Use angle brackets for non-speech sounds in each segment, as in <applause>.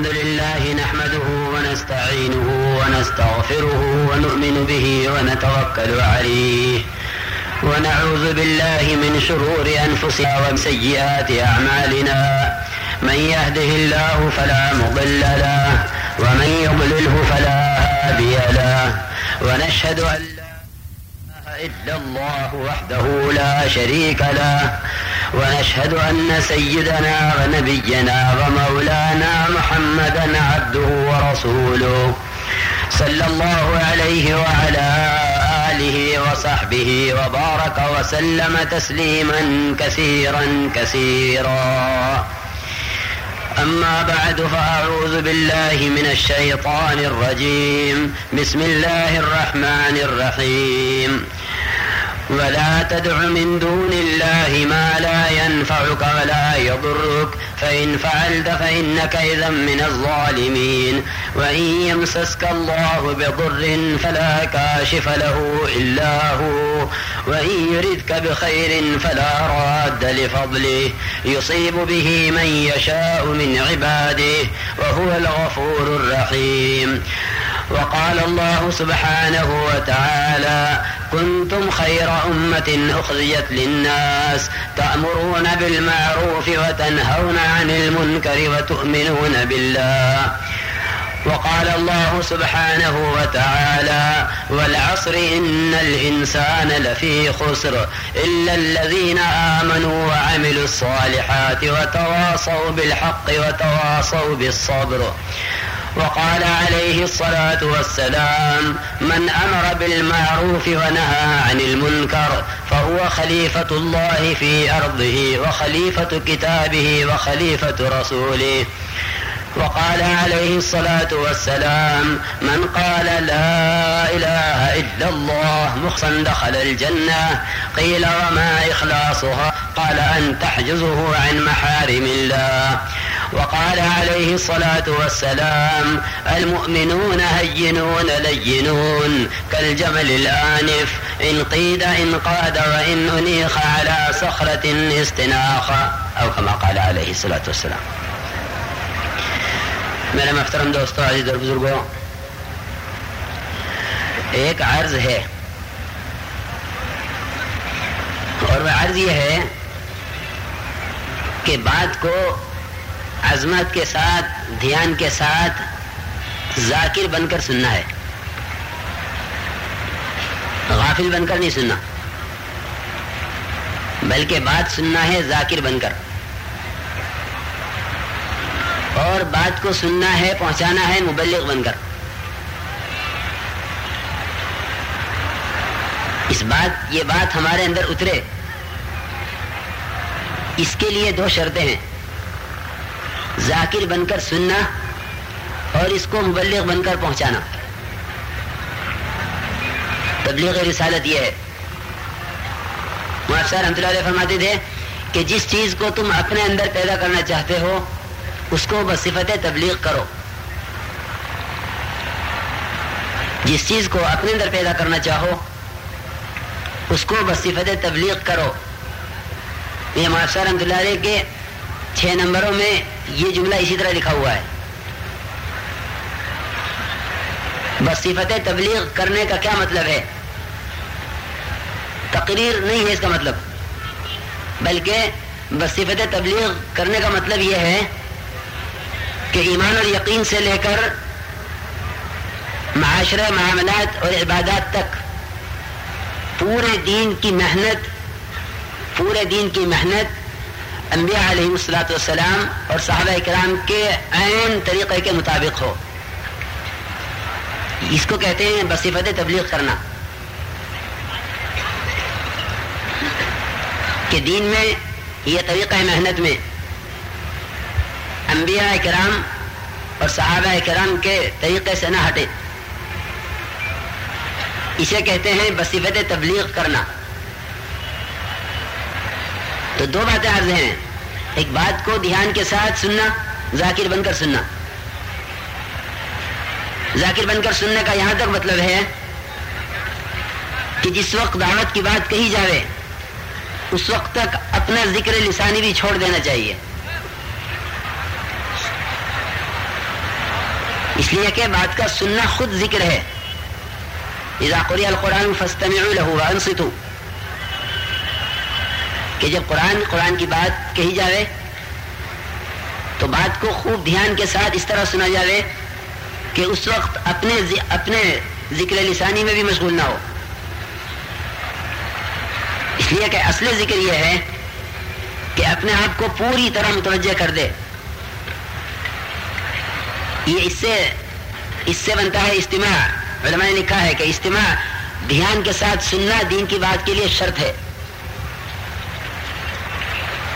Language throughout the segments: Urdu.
الحمد لله نحمده ونستعينه ونستغفره ونؤمن به ونتوكل عليه. ونعوذ بالله من شرور أنفسنا ومن سيئات أعمالنا. من يهده الله فلا مضل له ومن يضلله فلا هادي له. ونشهد أن لا إله إلا الله وحده لا شريك له. ونشهد أن سيدنا ونبينا ومولانا محمدا عبده ورسوله صلى الله عليه وعلى آله وصحبه وبارك وسلم تسليما كثيرا كثيرا. أما بعد فأعوذ بالله من الشيطان الرجيم. بسم الله الرحمن الرحيم. ولا تدع من دون الله ما لا ينفعك ولا يضرك. فإن فعلت فإنك إذا من الظالمين. وإن يمسسك الله بضر فلا كاشف له إلا هو. وإن يردك بخير فلا راد لفضله. يصيب به من يشاء من عباده. وهو الغفور الرحيم. وقال الله سبحانه وتعالى كنتم خير أمة أخرجت للناس تأمرون بالمعروف وتنهون عن المنكر وتؤمنون بالله وقال الله سبحانه وتعالى والعصر إن الإنسان لفي خسر إلا الذين آمنوا وعملوا الصالحات وتواصوا بالحق وتواصوا بالصبر وقال عليه الصلاة والسلام من أمر بالمعروف ونهى عن المنكر فهو خليفة الله في أرضه وخليفة كتابه وخليفة رسوله. وقال عليه الصلاة والسلام من قال لا إله إلا الله مخصا دخل الجنة قيل وما إخلاصها؟ قال أن تحجزه عن محارم الله. وقال عليه الصلاة والسلام المؤمنون هينون لينون كالجمل الآنف إن قيد إن قاد وإن أنيخ على صخرة استناخ أو كما قال عليه الصلاة والسلام. میرے محترم دوستوں عزیز اور بزرگوں، ایک عرض ہے۔ اور وہ عرض یہ ہے کہ بات کو عظمت کے ساتھ، دھیان کے ساتھ ذاکر بن کر سننا ہے۔ غافل بن کر نہیں سننا۔ بلکہ بات سننا ہے ذاکر بن کر۔ اور بات کو سننا ہے، پہنچانا ہے، مبلغ بن کر۔ اس بات، یہ بات ہمارے اندر اترے۔ اس کے لیے دو شرطیں ہیں۔ ذاکر بن کر سننا اور اس کو مبلغ بن کر پہنچانا۔ تبلیغ رسالت یہ ہے۔ رحمۃ اللہ علیہ فرماتے تھے کہ جس چیز کو تم اپنے اندر پیدا کرنا چاہتے ہو اس کو بصفت تبلیغ کرو۔ جس چیز کو اپنے اندر پیدا کرنا چاہو، اس کو بصفت تبلیغ کرو۔ یہ معاشر رحمۃ اللہ علیہ کے چھ نمبروں میں یہ جملہ اسی طرح لکھا ہوا ہے۔ بصفت تبلیغ کرنے کا کیا مطلب ہے؟ تقریر نہیں ہے اس کا مطلب بلکہ بصفت تبلیغ کرنے کا مطلب یہ ہے کہ ایمان اور یقین سے لے کر معاشرہ، معاملات اور عبادات تک پورے دین کی محنت، پورے دین کی محنت انبیاء علیہ السلاۃ والسلام اور صحابہ کرام کے عین طریقے کے مطابق ہو۔ اس کو کہتے ہیں بصفت تبلیغ کرنا۔ کہ دین میں یہ طریقہ محنت میں انبیاء کرام اور صحابہ کرام کے طریقے سے نہ ہٹے۔ اسے کہتے ہیں بصفت تبلیغ کرنا۔ تو دو باتیں عرض ہیں۔ ایک بات کو دھیان کے ساتھ سننا، ذاکر بن کر سننا۔ ذاکر بن کر سننے کا یہاں تک مطلب ہے کہ جس وقت دعوت کی بات کہی جائے اس وقت تک اپنا ذکر لسانی بھی چھوڑ دینا چاہیے۔ اس لیے کہ بات کا سننا خود ذکر ہے۔ اذا قرئ القرآن فاستمعوا له وانصتوا۔ کہ جب قرآن قرآن کی بات کہی جاوے، تو بات کو خوب دھیان کے ساتھ اس طرح سنا جاوے کہ اس وقت اپنے اپنے ذکر لسانی میں بھی مشغول نہ ہو۔ اس لیے کہ اصل ذکر یہ ہے کہ اپنے آپ کو پوری طرح متوجہ کر دے۔ یہ اس سے اس سے بنتا ہے اجتماع۔ علماء نے لکھا ہے کہ اجتماع دھیان کے ساتھ سننا دین کی بات کے لیے شرط ہے۔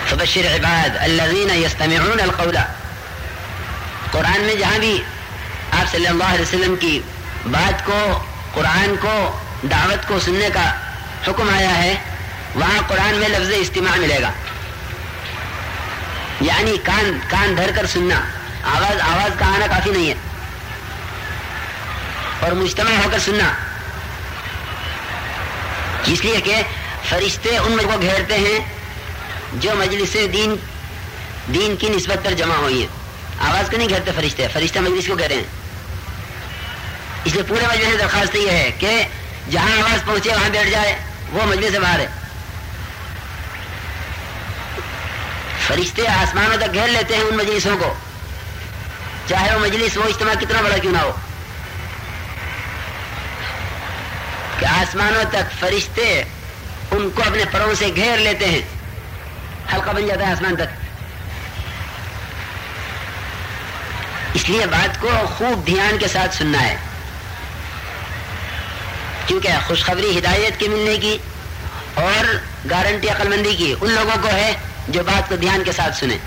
فبشر عباد يستمعون القول۔ قرآن میں جہاں بھی آپ صلی اللہ علیہ وسلم کی بات کو، قرآن کو، دعوت کو سننے کا حکم آیا ہے، وہاں قرآن میں لفظ اجتماع ملے گا۔ یعنی کان کان دھر کر سننا۔ آواز آواز کا آنا کافی نہیں ہے۔ اور مجتمع ہو کر سننا۔ اس لیے کہ فرشتے ان کو گھیرتے ہیں جو مجلس دین دین کی نسبت پر جمع ہوئی ہے آواز کو نہیں گھیرتے فرشتے، فرشتہ مجلس کو کہہ رہے ہیں۔ اس لیے پورے مجلس سے درخواست یہ ہے کہ جہاں آواز پہنچے، وہاں بیٹھ جائے، وہ مجلس سے باہر ہے۔ فرشتے آسمانوں تک گھیر لیتے ہیں ان مجلسوں کو۔ چاہے وہ مجلس وہ اجتماع کتنا بڑا کیوں نہ ہو۔ کہ آسمانوں تک فرشتے ان کو اپنے پروں سے گھیر لیتے ہیں۔ حلقہ بن جاتا ہے آسمان تک۔ اس لیے بات کو خوب دھیان کے ساتھ سننا ہے۔ کیونکہ خوشخبری ہدایت کی ملنے کی اور گارنٹی عقل مندی کی ان لوگوں کو ہے جو بات کو دھیان کے ساتھ سنیں۔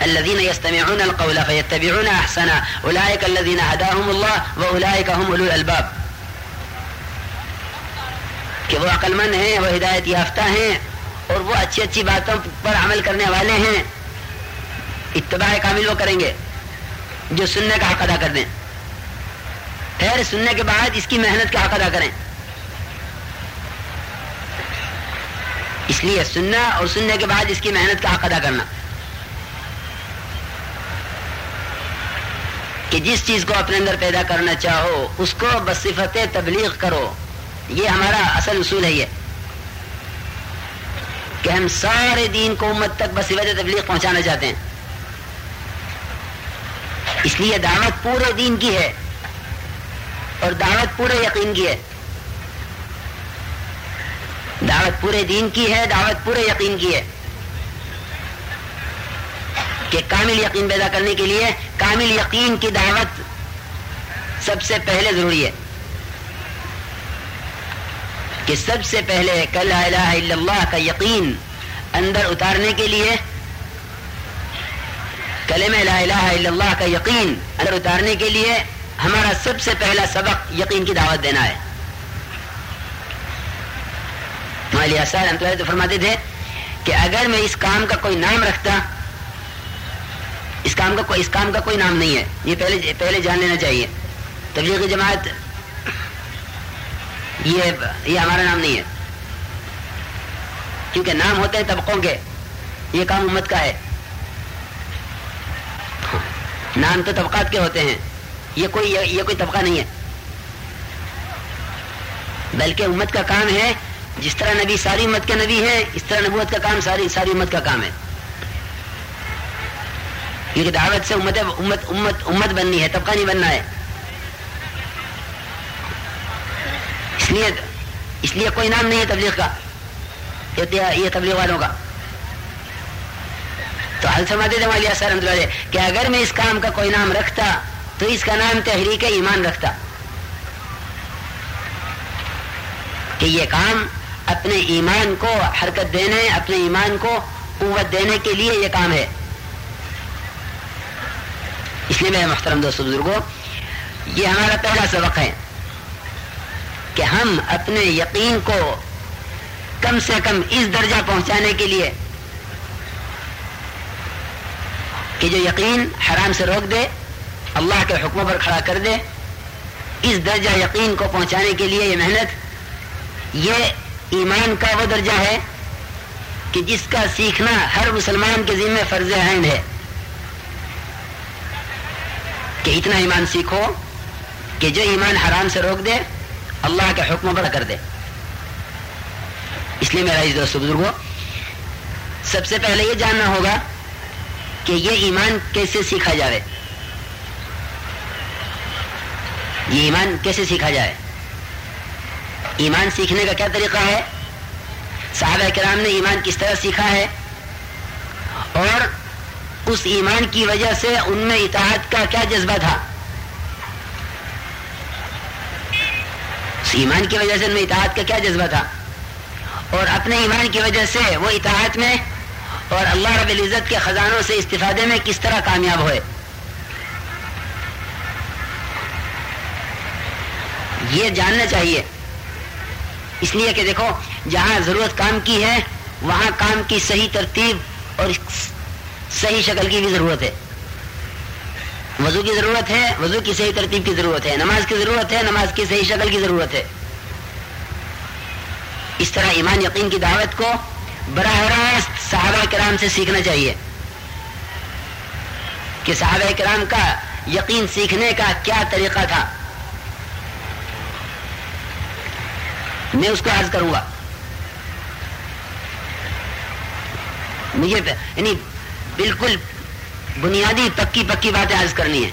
الذين يستمعون القول فيتبعون احسنه اولئك الذين هداهم الله واولئك هم اولو الالباب کہ وہ عقل مند ہیں، وہ ہدایت یافتہ ہیں اور وہ اچھی اچھی باتوں پر عمل کرنے والے ہیں۔ اتباع کامل وہ کریں گے جو سننے کا حق ادا کر دیں۔ پھر سننے کے بعد اس کی محنت کا حق ادا کریں۔ اس لیے سننا اور سننے کے بعد اس کی محنت کا حق ادا کرنا۔ کہ جس چیز کو اپنے اندر پیدا کرنا چاہو، اس کو بصفت تبلیغ کرو۔ یہ ہمارا اصل اصول ہے یہ۔ کہ ہم سارے دین کو امت تک بصفت تبلیغ پہنچانا چاہتے ہیں۔ اس لیے دعوت پورے دین کی ہے۔ اور دعوت پورے یقین کی ہے۔ دعوت پورے دین کی ہے، دعوت پورے یقین کی ہے۔ کہ کامل یقین پیدا کرنے کے لیے کامل یقین کی دعوت سب سے پہلے ضروری ہے کہ سب سے پہلے کل الہ الا اللہ کا یقین اندر اتارنے کے لیے کلم لا الہ الا اللہ کا یقین اندر اتارنے کے لیے ہمارا سب سے پہلا سبق یقین کی دعوت دینا ہے۔ تو فرماتے تھے کہ اگر میں اس کام کا کوئی نام رکھتا اس کام کا کوئی اس کام کا کوئی نام نہیں ہے۔ یہ پہلے پہلے جان لینا چاہیے۔ تبلیغی جماعت، یہ یہ ہمارا نام نہیں ہے۔ کیونکہ نام ہوتے ہیں طبقوں کے۔ یہ کام امت کا ہے۔ نام تو طبقات کے ہوتے ہیں۔ یہ کوئی یہ کوئی طبقہ نہیں ہے۔ بلکہ امت کا کام ہے، جس طرح نبی ساری امت کے نبی ہے اس طرح نبوت کا کام ساری ساری امت کا کام ہے۔ کیونکہ دعوت سے امت امت امت امت بننی ہے، طبقہ نہیں بننا ہے۔ اس لیے اس لیے کوئی نام نہیں ہے تبلیغ کا، یہ تبلیغ والوں کا۔ تو حل سماتے تھے سر کہ اگر میں اس کام کا کوئی نام رکھتا، تو اس کا نام تحریک ایمان رکھتا۔ کہ یہ کام اپنے ایمان کو حرکت دینے، اپنے ایمان کو قوت دینے کے لیے یہ کام ہے۔ اس لیے میں محترم دوست بزرگوں یہ ہمارا پہلا سبق ہے کہ ہم اپنے یقین کو کم سے کم اس درجہ پہنچانے کے لیے کہ جو یقین حرام سے روک دے، اللہ کے حکموں پر کھڑا کر دے، اس درجہ یقین کو پہنچانے کے لیے یہ محنت، یہ ایمان کا وہ درجہ ہے کہ جس کا سیکھنا ہر مسلمان کے ذمہ فرض عین ہے۔ کہ اتنا ایمان سیکھو کہ جو ایمان حرام سے روک دے، اللہ کے حکم پر کر دے۔ اس لیے میرا دوست بزرگوں سب سے پہلے یہ جاننا ہوگا کہ یہ ایمان کیسے سیکھا جائے یہ ایمان کیسے سیکھا جائے ایمان سیکھنے کا کیا طریقہ ہے؟ صحابہ کرام نے ایمان کس طرح سیکھا ہے؟ اور اس ایمان کی وجہ سے ان میں اطاعت کا کیا جذبہ تھا؟ اس ایمان کی وجہ سے ان میں اطاعت کا کیا جذبہ تھا؟ اور اپنے ایمان کی وجہ سے وہ اطاعت میں اور اللہ رب العزت کے خزانوں سے استفادے میں کس طرح کامیاب ہوئے؟ یہ جاننا چاہیے۔ اس لیے کہ دیکھو، جہاں ضرورت کام کی ہے، وہاں کام کی صحیح ترتیب اور صحیح شکل کی بھی ضرورت ہے۔ وضو کی ضرورت ہے، وضو کی صحیح ترتیب کی ضرورت ہے، نماز کی ضرورت ہے، نماز کی صحیح شکل کی ضرورت ہے۔ اس طرح ایمان یقین کی دعوت کو براہ راست صحابہ کرام سے سیکھنا چاہیے۔ کہ صحابہ کرام کا یقین سیکھنے کا کیا طریقہ تھا۔ میں اس کو عرض کروں گا۔ مجھے یعنی بالکل بنیادی پکی پکی باتیں عرض کرنی ہے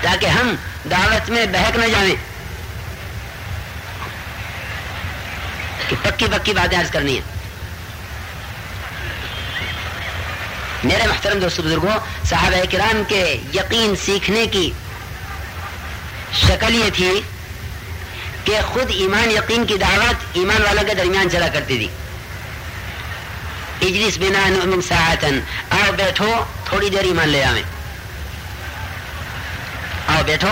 تاکہ ہم دعوت میں بہک نہ جائیں۔ کہ پکی پکی باتیں عرض کرنی ہے میرے محترم دوست بزرگوں، صحابہ کرام کے یقین سیکھنے کی شکل یہ تھی کہ خود ایمان یقین کی دعوت ایمان والوں کے درمیان چلا کرتی تھی۔ اجلس بنا نؤمن ساعتن آؤ بیٹھو، تھوڑی دیر ایمان لے آئیں آؤ بیٹھو،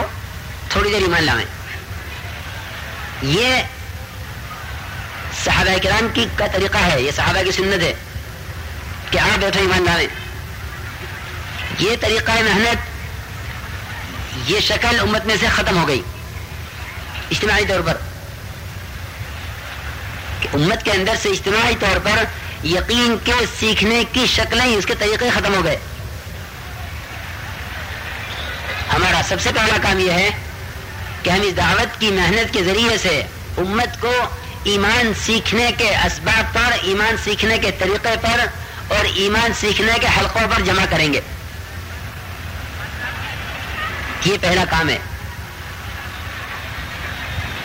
تھوڑی دیر ایمان لائیں۔ یہ صحابہ کرام کی کا طریقہ ہے، یہ صحابہ کی سنت ہے کہ آپ بیٹھو، ایمان لائیں۔ یہ طریقہ محنت، یہ شکل امت میں سے ختم ہو گئی۔ اجتماعی طور پر۔ کہ امت کے اندر سے اجتماعی طور پر یقین کے سیکھنے کی شکلیں اس کے طریقے ختم ہو گئے۔ ہمارا سب سے پہلا کام یہ ہے کہ ہم اس دعوت کی محنت کے ذریعے سے امت کو ایمان سیکھنے کے اسباب پر، ایمان سیکھنے کے طریقے پر اور ایمان سیکھنے کے حلقوں پر جمع کریں گے۔ یہ پہلا کام ہے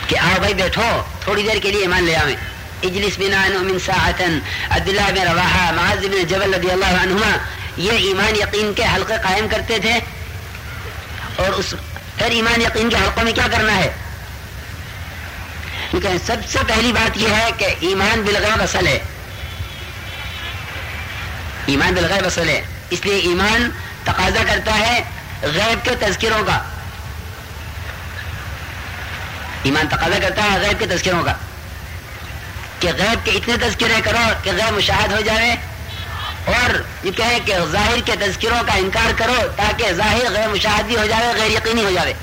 کہ آؤ بھائی بیٹھو، تھوڑی دیر کے لیے ایمان لے آئیں اجلس بنا من ساعتن عبداللہ بن رواحہ، معاذ بن جبل رضی اللہ عنہما یہ ایمان یقین کے حلقے قائم کرتے تھے۔ اور اس پھر ایمان یقین کے حلقوں میں کیا کرنا ہے؟ کیونکہ سب سے پہلی بات یہ ہے کہ ایمان بالغیب اصل ہے۔ ایمان بالغیب اصل ہے۔ اس لیے ایمان تقاضا کرتا ہے غیب کے تذکروں کا۔ ایمان تقاضا کرتا ہے غیب کے تذکروں کا۔ کہ غیب کے اتنے تذکرے کرو کہ غیب مشاہد ہو جائے اور یہ کہے کہ ظاہر کے تذکروں کا انکار کرو تاکہ ظاہر غیر مشاہد بھی ہو جائے غیر یقینی ہو جائے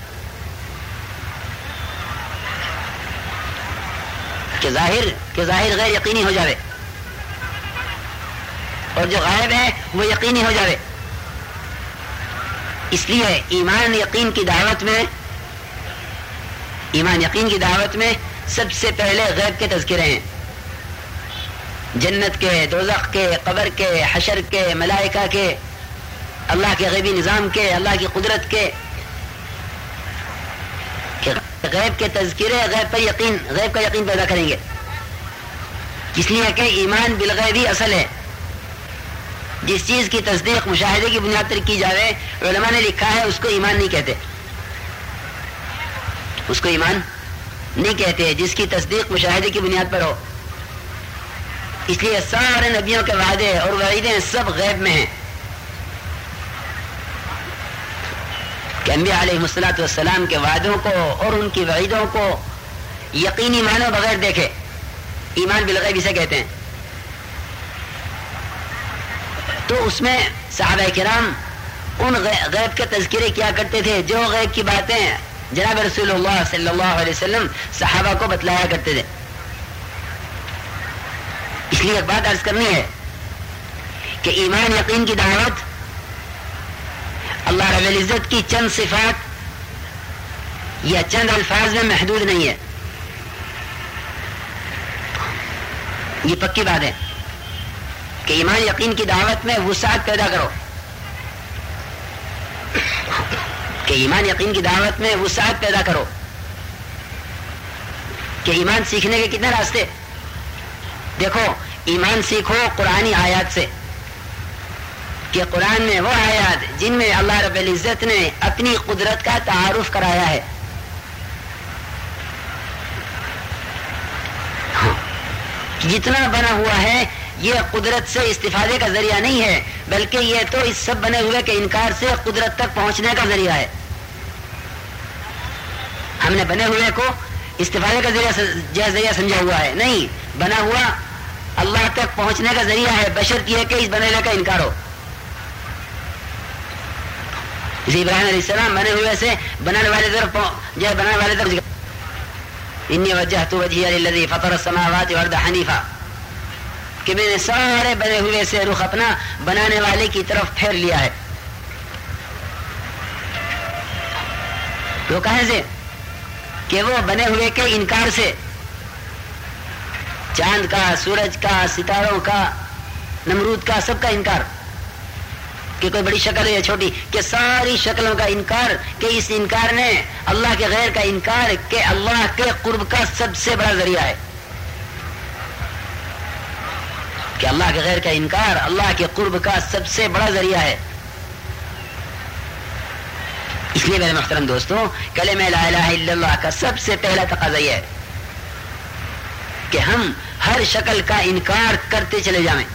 کہ ظاہر کہ ظاہر غیر یقینی ہو جائے اور جو غائب ہے، وہ یقینی ہو جائے اس لیے ایمان یقین کی دعوت میں، ایمان یقین کی دعوت میں سب سے پہلے غیب کے تذکرے ہیں۔ جنت کے، دوزخ کے، قبر کے، حشر کے، ملائکہ کے، اللہ کے غیبی نظام کے، اللہ کی قدرت کے غیب کے تذکرے، غیب پر یقین، غیب کا یقین پیدا کریں گے۔ اس لیے کہ ایمان بالغیبی اصل ہے۔ جس چیز کی تصدیق، مشاہدے کی بنیاد پر کی جائے علماء نے لکھا ہے، اس کو ایمان نہیں کہتے۔ اس کو ایمان نہیں کہتے، جس کی تصدیق، مشاہدے کی بنیاد پر ہو۔ اس لیے سارے نبیوں کے وعدے اور وعیدیں سب غیب میں ہیں۔ کہ انبیاء علیہ مسلاط والسلام کے وعدوں کو اور ان کی وعیدوں کو یقینی مانو بغیر دیکھے۔ ایمان بالغیب اسے کہتے ہیں۔ تو اس میں صحابہ کرام ان غیب کے تذکرے کیا کرتے تھے، جو غیب کی باتیں جناب رسول اللہ صلی اللہ علیہ وسلم صحابہ کو بتلایا کرتے تھے۔ اس لیے ایک بات عرض کرنی ہے کہ ایمان یقین کی دعوت اللہ رب العزت کی چند صفات یا چند الفاظ میں محدود نہیں ہے۔ یہ پکی بات ہے کہ ایمان یقین کی دعوت میں وسعت پیدا کرو۔ کہ ایمان یقین کی دعوت میں وسعت پیدا کرو۔ کہ ایمان سیکھنے کے کتنے راستے؟ دیکھو، ایمان سیکھو قرآن آیات سے، کہ قرآن میں وہ آیات جن میں اللہ رب العزت نے اپنی قدرت کا تعارف کرایا ہے۔ ہاں، جتنا بنا ہوا ہے، یہ قدرت سے استفادے کا ذریعہ نہیں ہے، بلکہ یہ تو اس سب بنے ہوئے کے انکار سے قدرت تک پہنچنے کا ذریعہ ہے۔ ہم نے بنے ہوئے کو استفادے کا ذریعہ ذریعہ سمجھا ہوا ہے۔ نہیں، بنا ہوا اللہ تک پہنچنے کا ذریعہ ہے، بشر کی ہے کہ اس بنے کا انکار ہو۔ اسی ابراہیم علیہ السلام بنے ہوئے سے بنانے والے طرف جو جی، ہے بنانے والے طرف انی وجہ تو وجہ الذی فطر السماوات والارض حنیفہ کہ میں نے سارے بنے ہوئے سے رخ اپنا بنانے والے کی طرف پھیر لیا ہے۔ تو کہے سے کہ وہ بنے ہوئے کے انکار سے چاند کا، سورج کا، ستاروں کا، نمرود کا، سب کا انکار۔ کہ کوئی بڑی شکل ہے یا چھوٹی، کہ ساری شکلوں کا انکار، کہ اس انکار نے اللہ کے غیر کا انکار کہ اللہ کے قرب کا سب سے بڑا ذریعہ ہے۔ کہ اللہ کے غیر کا انکار اللہ کے قرب کا سب سے بڑا ذریعہ ہے۔ اس لیے میرے محترم دوستوں کلے میں لا الہ الا اللہ کا سب سے پہلا تقاضا یہ ہے کہ ہم ہر شکل کا انکار کرتے چلے جائیں۔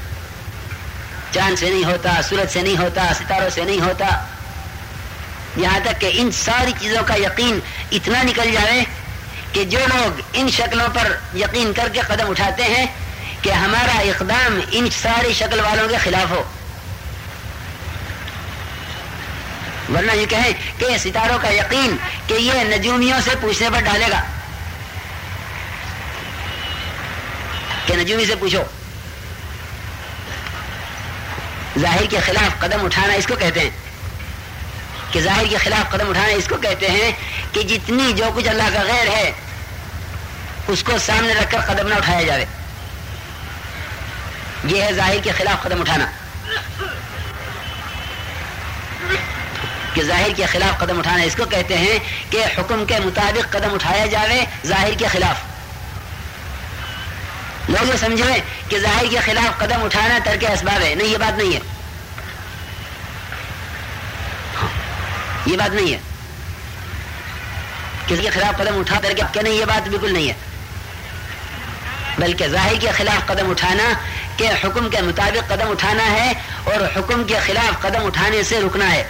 چاند سے نہیں ہوتا سورج سے نہیں ہوتا، ستاروں سے نہیں ہوتا۔ یہاں تک کہ ان ساری چیزوں کا یقین اتنا نکل جائے کہ جو لوگ ان شکلوں پر یقین کر کے قدم اٹھاتے ہیں کہ ہمارا اقدام ان ساری شکل والوں کے خلاف ہو۔ ورنہ یہ کہیں کہ ستاروں کا یقین کہ یہ نجومیوں سے پوچھنے پر ڈالے گا۔ کہ نجومی سے پوچھو۔ ظاہر کے خلاف قدم اٹھانا اس کو کہتے ہیں۔ کہ ظاہر کے خلاف قدم اٹھانا اس کو کہتے ہیں کہ جتنی جو کچھ اللہ کا غیر ہے، اس کو سامنے رکھ کر قدم نہ اٹھایا جائے یہ ہے ظاہر کے خلاف قدم اٹھانا۔ کہ ظاہر کے خلاف قدم اٹھانا اس کو کہتے ہیں کہ حکم کے مطابق قدم اٹھایا جائے ظاہر کے خلاف۔ لوگ یہ سمجھے کہ ظاہر کے خلاف قدم اٹھانا ترک اسباب ہے۔ نہیں، یہ بات نہیں ہے۔ ہاں، یہ بات نہیں ہے۔ کسی کے خلاف قدم اٹھا کر کے نہیں، یہ بات بالکل نہیں ہے۔ بلکہ ظاہر کے خلاف قدم اٹھانا کہ حکم کے مطابق قدم اٹھانا ہے اور حکم کے خلاف قدم اٹھانے سے رکنا ہے۔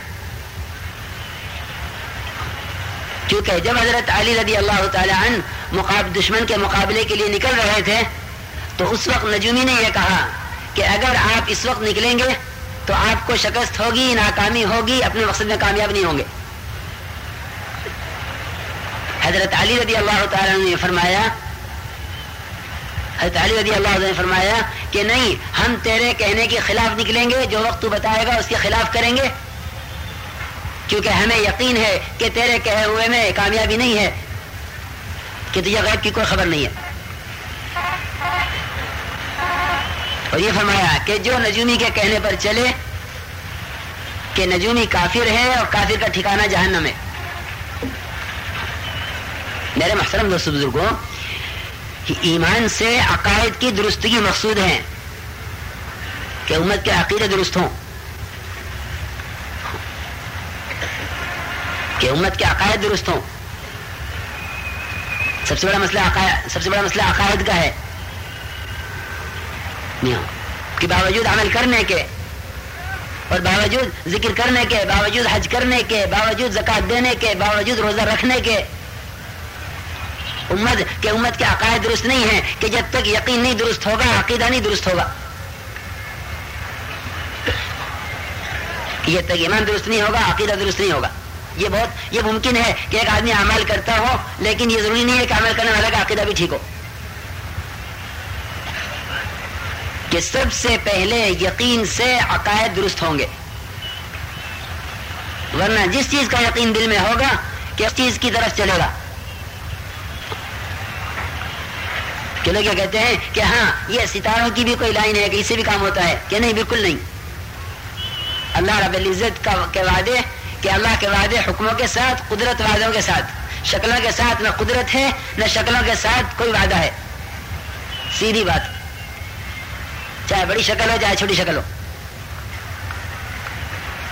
کیونکہ جب حضرت علی رضی اللہ تعالی عنہ مقاب دشمن کے مقابلے کے لیے نکل رہے تھے تو اس وقت نجومی نے یہ کہا کہ اگر آپ اس وقت نکلیں گے تو آپ کو شکست ہوگی، ناکامی ہوگی، اپنے مقصد میں کامیاب نہیں ہوں گے۔ حضرت علی رضی اللہ تعالیٰ نے فرمایا، حضرت علی رضی اللہ نے فرمایا کہ نہیں، ہم تیرے کہنے کے خلاف نکلیں گے، جو وقت تو بتائے گا اس کے خلاف کریں گے۔ کیونکہ ہمیں یقین ہے کہ تیرے کہے ہوئے میں کامیابی نہیں ہے، کہ تجھے غیب کی کوئی خبر نہیں ہے۔ اور یہ فرمایا کہ جو نجومی کے کہنے پر چلے کہ نجومی کافر ہے اور کافر کا ٹھکانہ جہنم ہے۔ میرے محترم دوست بزرگوں ایمان سے عقائد کی درستگی مقصود ہے کہ امت کے عقیدے درست ہوں۔ کہ امت کے عقائد درست ہوں۔ سب سے بڑا مسئلہ عقائد سب سے بڑا مسئلہ عقائد کا ہے۔ کہ باوجود عمل کرنے کے اور باوجود ذکر کرنے کے، باوجود حج کرنے کے، باوجود زکات دینے کے، باوجود روزہ رکھنے کے۔ امت کے امت کے عقائد درست نہیں ہے کہ جب تک یقین نہیں درست ہوگا، عقیدہ نہیں درست ہوگا۔ یہ تک ایمان درست نہیں ہوگا، عقیدہ درست نہیں ہوگا۔ یہ بہت، یہ ممکن ہے کہ ایک آدمی عمل کرتا ہو، لیکن یہ ضروری نہیں ہے کہ عمل کرنے والے کا عقیدہ بھی ٹھیک ہو۔ کہ سب سے پہلے یقین سے عقائد درست ہوں گے۔ ورنہ جس چیز کا یقین دل میں ہوگا کہ اس چیز کی طرف چلے گا؟ کہ لوگ کیا کہتے ہیں کہ ہاں یہ ستاروں کی بھی کوئی لائن ہے کہ اس سے بھی کام ہوتا ہے، کہ نہیں، بالکل نہیں۔ اللہ رب العزت کا کے وعدے، کہ اللہ کے وعدے حکموں کے ساتھ، قدرت وعدوں کے ساتھ۔ شکلوں کے ساتھ نہ قدرت ہے، نہ شکلوں کے ساتھ کوئی وعدہ ہے۔ سیدھی بات۔ چاہے بڑی شکل ہو، چاہے چھوٹی شکل ہو۔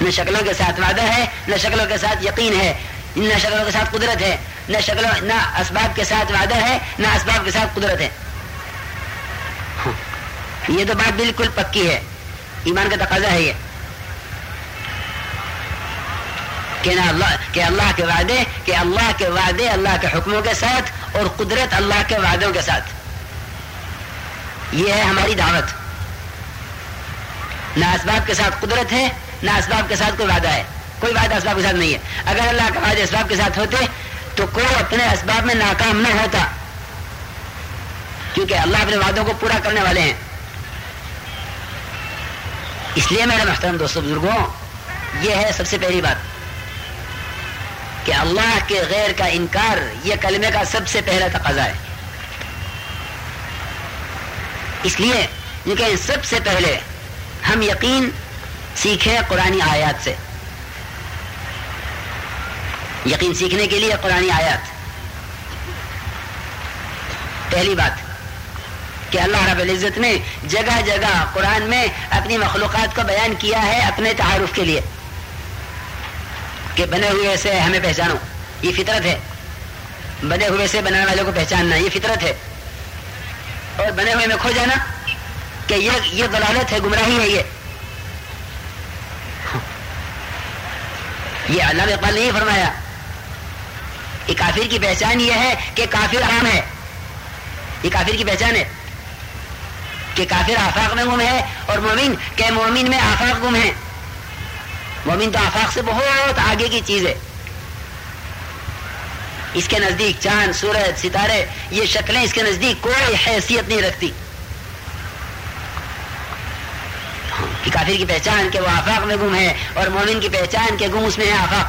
نہ شکلوں کے ساتھ وعدہ ہے، نہ شکلوں کے ساتھ یقین ہے۔ نہ شکلوں کے ساتھ قدرت ہے، نہ شکلوں، نہ اسباب کے ساتھ وعدہ ہے، نہ اسباب کے ساتھ قدرت ہے۔ یہ تو بات بالکل پکی ہے۔ ایمان کا تقاضا ہے یہ۔ کہ نہ اللہ، کہ اللہ کے وعدے، کہ اللہ کے وعدے اللہ کے حکموں کے ساتھ اور قدرت اللہ کے وعدوں کے ساتھ۔ یہ ہے ہماری دعوت۔ نہ اسباب کے ساتھ قدرت ہے، نہ اسباب کے ساتھ کوئی وعدہ ہے۔ کوئی وعدہ اسباب کے ساتھ نہیں ہے۔ اگر اللہ کے وعدے اسباب کے ساتھ ہوتے تو کوئی اپنے اسباب میں ناکام نہ ہوتا۔ کیونکہ اللہ اپنے وعدوں کو پورا کرنے والے ہیں۔ اس لیے میرے محترم دوستوں بزرگوں، یہ ہے سب سے پہلی بات کہ اللہ کے غیر کا انکار یہ کلمے کا سب سے پہلا تقاضا ہے۔ اس لیے کیونکہ سب سے پہلے ہم یقین سیکھیں قرآن آیات سے۔ یقین سیکھنے کے لیے قرآن آیات۔ پہلی بات، کہ اللہ رب العزت نے جگہ جگہ قرآن میں اپنی مخلوقات کو بیان کیا ہے اپنے تعارف کے لیے۔ کہ بنے ہوئے سے ہمیں پہچانو، یہ فطرت ہے۔ بنے ہوئے سے بنانے والے کو پہچاننا، یہ فطرت ہے۔ اور بنے ہوئے میں کھو جانا کہ یہ یہ دلالت ہے، گمراہی ہے یہ۔ یہ اللہ نے اقبال نہیں فرمایا۔ یہ کافر کی پہچان یہ ہے کہ کافر عام ہے۔ یہ کافر کی پہچان ہے کہ کافر آفاق میں گم ہے اور مومن، کہ مومن میں آفاق گم ہے۔ مومن تو آفاق سے بہت آگے کی چیز ہے۔ اس کے نزدیک چاند، سورج، ستارے، یہ شکلیں اس کے نزدیک کوئی حیثیت نہیں رکھتی۔ کہ کافر کی پہچان کہ وہ آفاق میں گم ہے اور مومن کی پہچان کہ گم اس میں ہے آفاق۔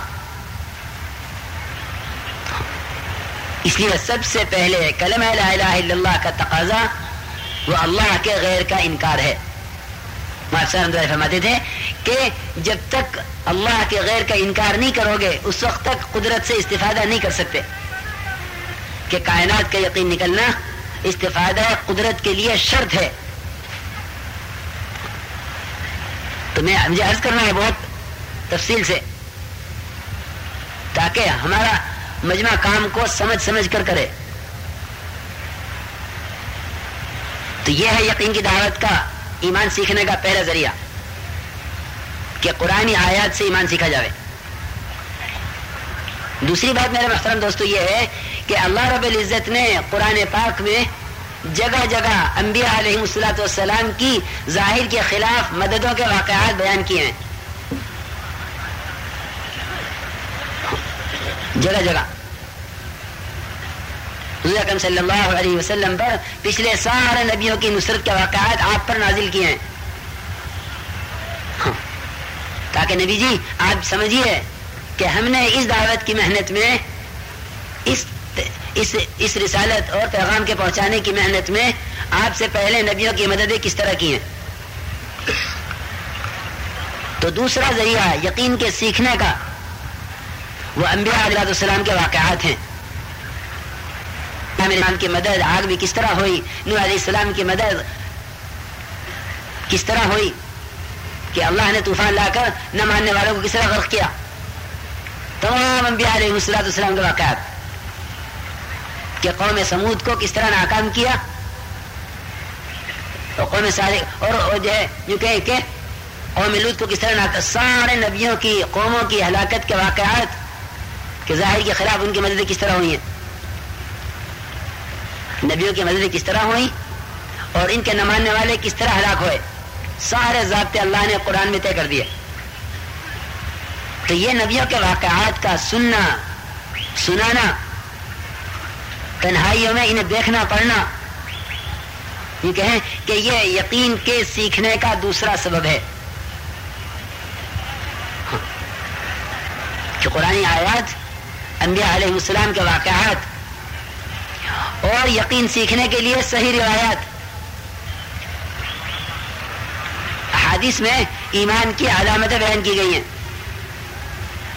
اس لیے سب سے پہلے کلمہ لا الہ الا اللہ کا تقاضا وہ اللہ کے غیر کا انکار ہے۔ فرماتے تھے کہ جب تک اللہ کے غیر کا انکار نہیں کرو گے اس وقت تک قدرت سے استفادہ نہیں کر سکتے۔ کہ کائنات کا یقین نکلنا استفادہ قدرت کے لیے شرط ہے۔ تو میں مجھے عرض کرنا ہے بہت تفصیل سے تاکہ ہمارا مجمع کام کو سمجھ سمجھ کر کرے۔ تو یہ ہے یقین کی دعوت کا ایمان سیکھنے کا پہلا ذریعہ کہ قرآن آیات سے ایمان سیکھا جائے دوسری بات میرے محترم دوستو یہ ہے کہ اللہ رب العزت نے قرآن پاک میں جگہ جگہ انبیاء علیہ السلاۃ والسلام کی ظاہر کے خلاف مددوں کے واقعات بیان کیے ہیں۔ جگہ جگہ۔ حضور صلی اللہ علیہ وسلم پر پچھلے سارے نبیوں کی نصرت کے واقعات آپ پر نازل کیے ہیں۔ ہاں۔ تاکہ نبی جی آپ سمجھیے کہ ہم نے اس دعوت کی محنت میں اس اس, اس رسالت اور پیغام کے پہنچانے کی محنت میں آپ سے پہلے نبیوں کی مددیں کس طرح کی ہیں؟ تو دوسرا ذریعہ یقین کے سیکھنے کا وہ انبیاء علیہ السلام کے واقعات ہیں۔ امام کی مدد آگ بھی کس طرح ہوئی؟ نور علیہ السلام کی مدد کس طرح ہوئی کہ اللہ نے طوفان لا کر نہ ماننے والوں کو کس طرح غرق کیا؟ تمام انبیاء علیہ السلام کے واقعات۔ کہ قوم سمود کو کس طرح ناکام کیا؟ اور قوم سارے اور جو ہے، یوں کہ کہ قوم لوت کو کس طرح ناکام سارے نبیوں کی، قوموں کی ہلاکت کے واقعات کہ ظاہر کے خلاف ان کی مدد کس طرح ہوئی ہیں؟ نبیوں کی مدد کس طرح ہوئی اور ان کے نہ ماننے والے کس طرح ہلاک ہوئے؟ سارے ضابطے اللہ نے قرآن میں طے کر دیے۔ تو یہ نبیوں کے واقعات کا سننا، سنانا تنہائیوں میں انہیں دیکھنا پڑھنا یہ کہیں کہ یہ یقین کے سیکھنے کا دوسرا سبب ہے۔ ہاں۔ کہ قرآن آیات، انبیاء علیہ السلام کے واقعات اور یقین سیکھنے کے لیے صحیح روایات۔ حادث میں ایمان کی علامتیں بیان کی گئی ہیں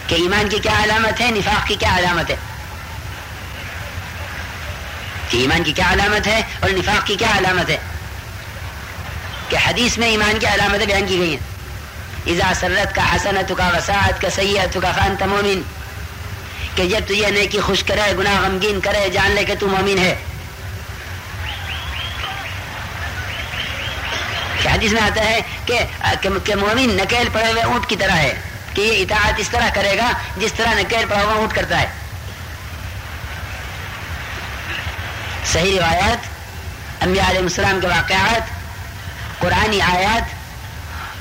کہ ایمان کی کیا علامت ہے، نفاق کی کیا علامت ہے۔ کہ ایمان کی کیا علامت ہے اور نفاق کی کیا علامت ہے؟ کہ حدیث میں ایمان کی علامتیں بیان کی گئی ہیں۔ اذا سرت کا حسنت کا وساعت کا سید کا فان تمومن کہ جب تجھے نیکی خوش کرے، گناہ غمگین کرے، جان لے کہ تو مومن ہے۔ کہ حدیث میں آتا ہے کہ کہ مومن نکیل پڑے ہوئے اونٹ کی طرح ہے۔ کہ یہ اطاعت اس طرح کرے گا جس طرح نکیل پڑا ہوا اونٹ کرتا ہے۔ صحیح روایات، انبیاء علیہ السلام کے واقعات، قرآنی آیات۔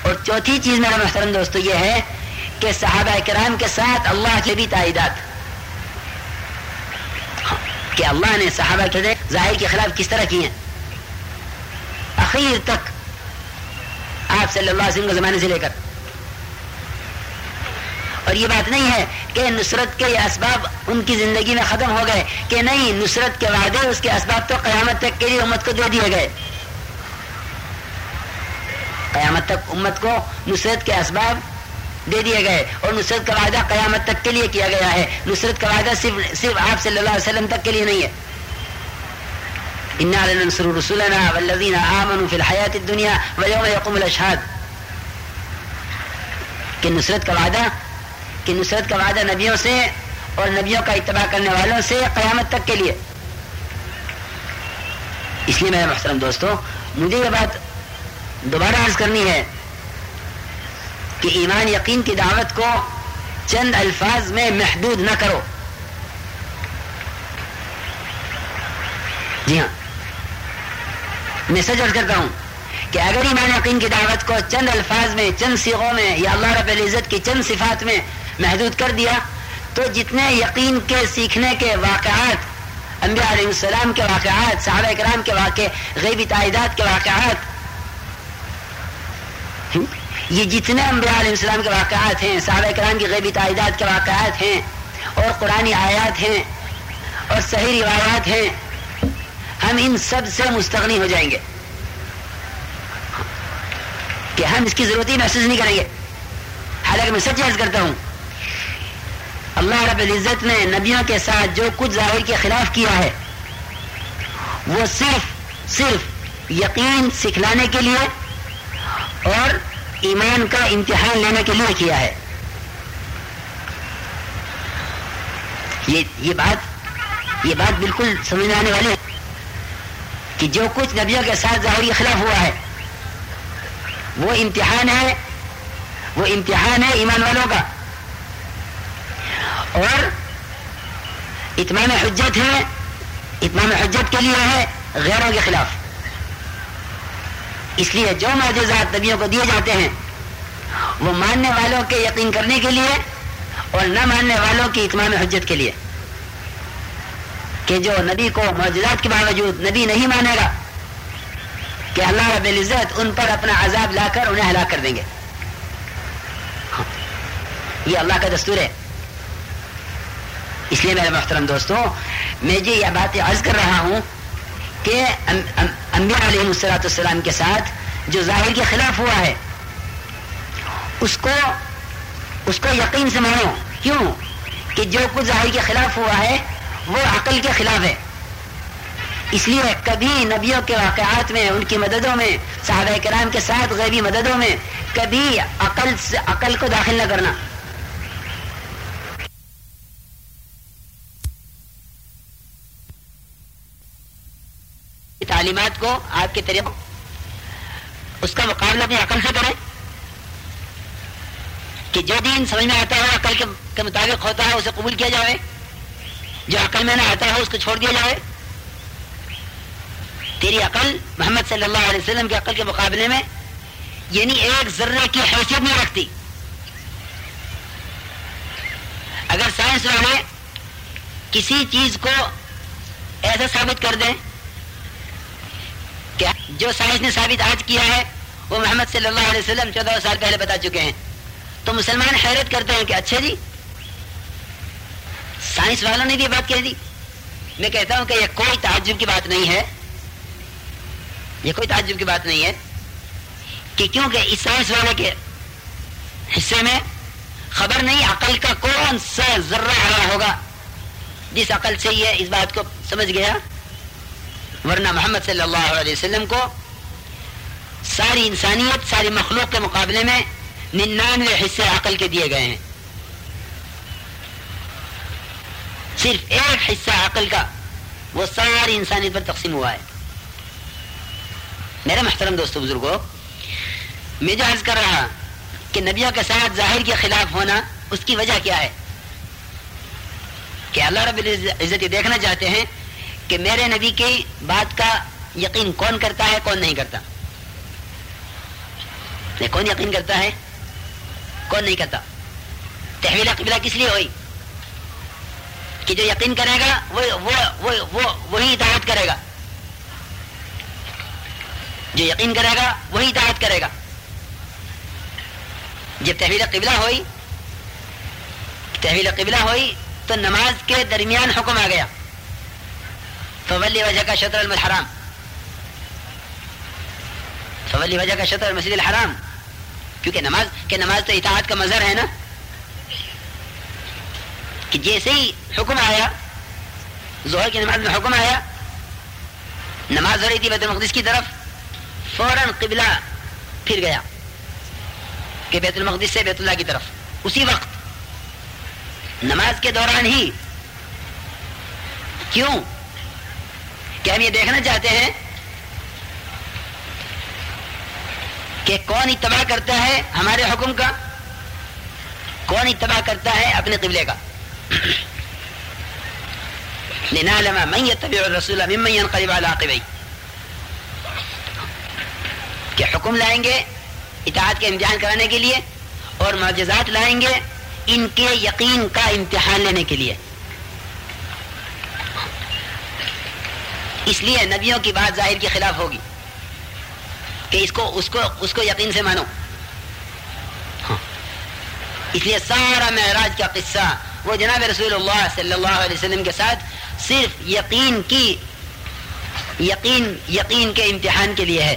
اور چوتھی چیز میرا محترم دوستو یہ ہے کہ صحابہ کرام کے ساتھ اللہ کے بھی تائیدات کہ اللہ نے صحابہ کے ظاہر کے خلاف کس طرح کیے اخیر تک آپ صلی اللہ علیہ وسلم کے زمانے سے لے کر اور یہ بات نہیں ہے کہ نصرت کے اسباب ان کی زندگی میں ختم ہو گئے، کہ نہیں، نصرت کے وعدے اس کے اسباب تو قیامت تک کے لیے امت کو دے دیے گئے۔ قیامت تک امت کو نصرت کے اسباب دے دیے گئے اور نصرت کا وعدہ قیامت تک کے لیے کیا گیا ہے؟ نصرت کا وعدہ صرف صرف آپ صلی اللہ علیہ وسلم تک کے لیے نہیں ہے۔ رسولنا والذین آمنوا فی الحیات الدنیا ویوم یقوم الاشہاد کہ نصرت کا وعدہ کہ نصرت کا وعدہ نبیوں سے اور نبیوں کا اتباع کرنے والوں سے قیامت تک کے لیے۔ اس لیے میرے محترم دوستو، مجھے یہ بات دوبارہ عرض کرنی ہے کہ ایمان یقین کی دعوت کو چند الفاظ میں محدود نہ کرو۔ جی ہاں میں سچ کرتا ہوں کہ اگر ایمان یقین کی دعوت کو چند الفاظ میں، چند سیغوں میں یا اللہ رب العزت کی چند صفات میں محدود کر دیا تو جتنے یقین کے سیکھنے کے واقعات، انبیاء علیہ السلام کے واقعات، صحابہ کرام کے واقع غیبی تعداد کے واقعات یہ جتنے انبیاء علیہ السلام کے واقعات ہیں، صحابہ کرام کی غیبی تعداد کے واقعات ہیں، اور قرآن آیات ہیں، اور صحیح روایات ہیں، ہم ان سب سے مستغنی ہو جائیں گے۔ کہ ہم اس کی ضرورت ہی محسوس نہیں کریں گے۔ حالانکہ میں سچ عرض کرتا ہوں اللہ رب العزت نے نبیوں کے ساتھ جو کچھ ظاہر کے خلاف کیا ہے، وہ صرف صرف یقین سکھلانے کے لیے اور ایمان کا امتحان لینے کے لیے کیا ہے۔ یہ یہ بات یہ بات بالکل سمجھ آنے والی ہے کہ جو کچھ نبیوں کے ساتھ ظاہری خلاف ہوا ہے، وہ امتحان ہے، وہ امتحان ہے ایمان والوں کا۔ اور اتمام حجت ہے، اتمام حجت کے لیے ہے غیروں کے خلاف۔ اس لیے جو معجزات نبیوں کو دیے جاتے ہیں، وہ ماننے والوں کے یقین کرنے کے لیے اور نہ ماننے والوں کی اتمام حجت کے لیے۔ کہ جو نبی کو معجزات کے باوجود نبی نہیں مانے گا، کہ اللہ رب العزت ان پر اپنا عذاب لا کر انہیں ہلاک کر دیں گے۔ ہاں، یہ اللہ کا دستور ہے۔ اس لیے میرے محترم دوستوں میں جی یہ بات عرض کر رہا ہوں کہ انبیاء علیہ السلاۃ السلام کے ساتھ جو ظاہر کے خلاف ہوا ہے، اس کو اس کو یقین سے مانو۔ کیوں؟ کہ جو کچھ ظاہر کے خلاف ہوا ہے، وہ عقل کے خلاف ہے۔ اس لیے کبھی نبیوں کے واقعات میں، ان کی مددوں میں، صحابہ کرام کے ساتھ غیبی مددوں میں کبھی عقل سے عقل کو داخل نہ کرنا۔ تعلیمات کو آپ کے طریقوں اس کا مقابلہ اپنی عقل سے کریں۔ کہ جو دین سمجھ میں آتا ہے، عقل کے مطابق ہوتا ہے، اسے قبول کیا جائے۔ جو عقل میں نہ آتا ہے، اس کو چھوڑ دیا جائے۔ تیری عقل محمد صلی اللہ علیہ وسلم کی عقل کے مقابلے میں یعنی ایک ذرے کی حیثیت نہیں رکھتی۔ اگر سائنس والے کسی چیز کو ایسا ثابت کر دیں کہ جو سائنس نے ثابت آج کیا ہے، وہ محمد صلی اللہ علیہ وسلم چودہ سال پہلے بتا چکے ہیں۔ تو مسلمان حیرت کرتے ہیں کہ اچھا جی سائنس والوں نے بھی بات کہہ دی۔ میں کہتا ہوں کہ یہ کوئی تعجب کی بات نہیں ہے۔ یہ کوئی تعجب کی بات نہیں ہے کہ کیونکہ اس سائنس والے کے حصے میں خبر نہیں، عقل کا کون سا ذرہ آیا ہوگا۔ جس عقل سے یہ اس بات کو سمجھ گیا ورنہ محمد صلی اللہ علیہ وسلم کو ساری انسانیت، ساری مخلوق کے مقابلے میں ننانوے حصے عقل کے دیے گئے ہیں۔ صرف ایک حصہ عقل کا وہ ساری انسانیت پر تقسیم ہوا ہے۔ میرے محترم دوستو بزرگوں میں جو عرض کر رہا کہ نبیوں کے ساتھ ظاہر کے خلاف ہونا اس کی وجہ کیا ہے؟ کہ اللہ رب العزت یہ دیکھنا چاہتے ہیں کہ میرے نبی کی بات کا یقین کون کرتا ہے، کون نہیں کرتا؟ کون یقین کرتا ہے؟ کون نہیں کرتا؟ تحویل قبلہ کس لیے ہوئی؟ کہ جو یقین کرے گا وہ، وہی اطاعت کرے گا۔ جو یقین کرے گا، وہی اطاعت کرے گا۔ جب تحویل قبلہ ہوئی، تحویل قبلہ ہوئی تو نماز کے درمیان حکم آ گیا۔ فولی وجہ کا شطر الحرام فولی وجہ کا شطر المسجد الحرام. کیونکہ نماز کہ نماز تو اطاعت کا مظہر ہے نا؟ کہ جیسے ہی حکم آیا، ظہر کی نماز میں حکم آیا، نماز ہو رہی تھی بیت المقدس کی طرف، فوراً قبلہ پھر گیا، کہ بیت المقدس سے بیت اللہ کی طرف۔ اسی وقت، نماز کے دوران ہی، کیوں؟ کہ ہم یہ دیکھنا چاہتے ہیں کہ کون اتباع کرتا ہے ہمارے حکم کا، کون اتباع کرتا ہے اپنے قبلے کا۔ لنعلم من يتبع الرسول ممن ينقلب على عقبيه کہ حکم لائیں گے اطاعت کے امتحان کرانے کے لیے اور معجزات لائیں گے ان کے یقین کا امتحان لینے کے لیے۔ اس لیے نبیوں کی بات ظاہر کے خلاف ہوگی کہ اس کو اس کو اس کو یقین سے مانو ہاں۔ اس لیے سارا معراج کا قصہ وہ جناب رسول اللہ صلی اللہ علیہ وسلم کے ساتھ صرف یقین کی، یقین یقین کے امتحان کے لیے ہے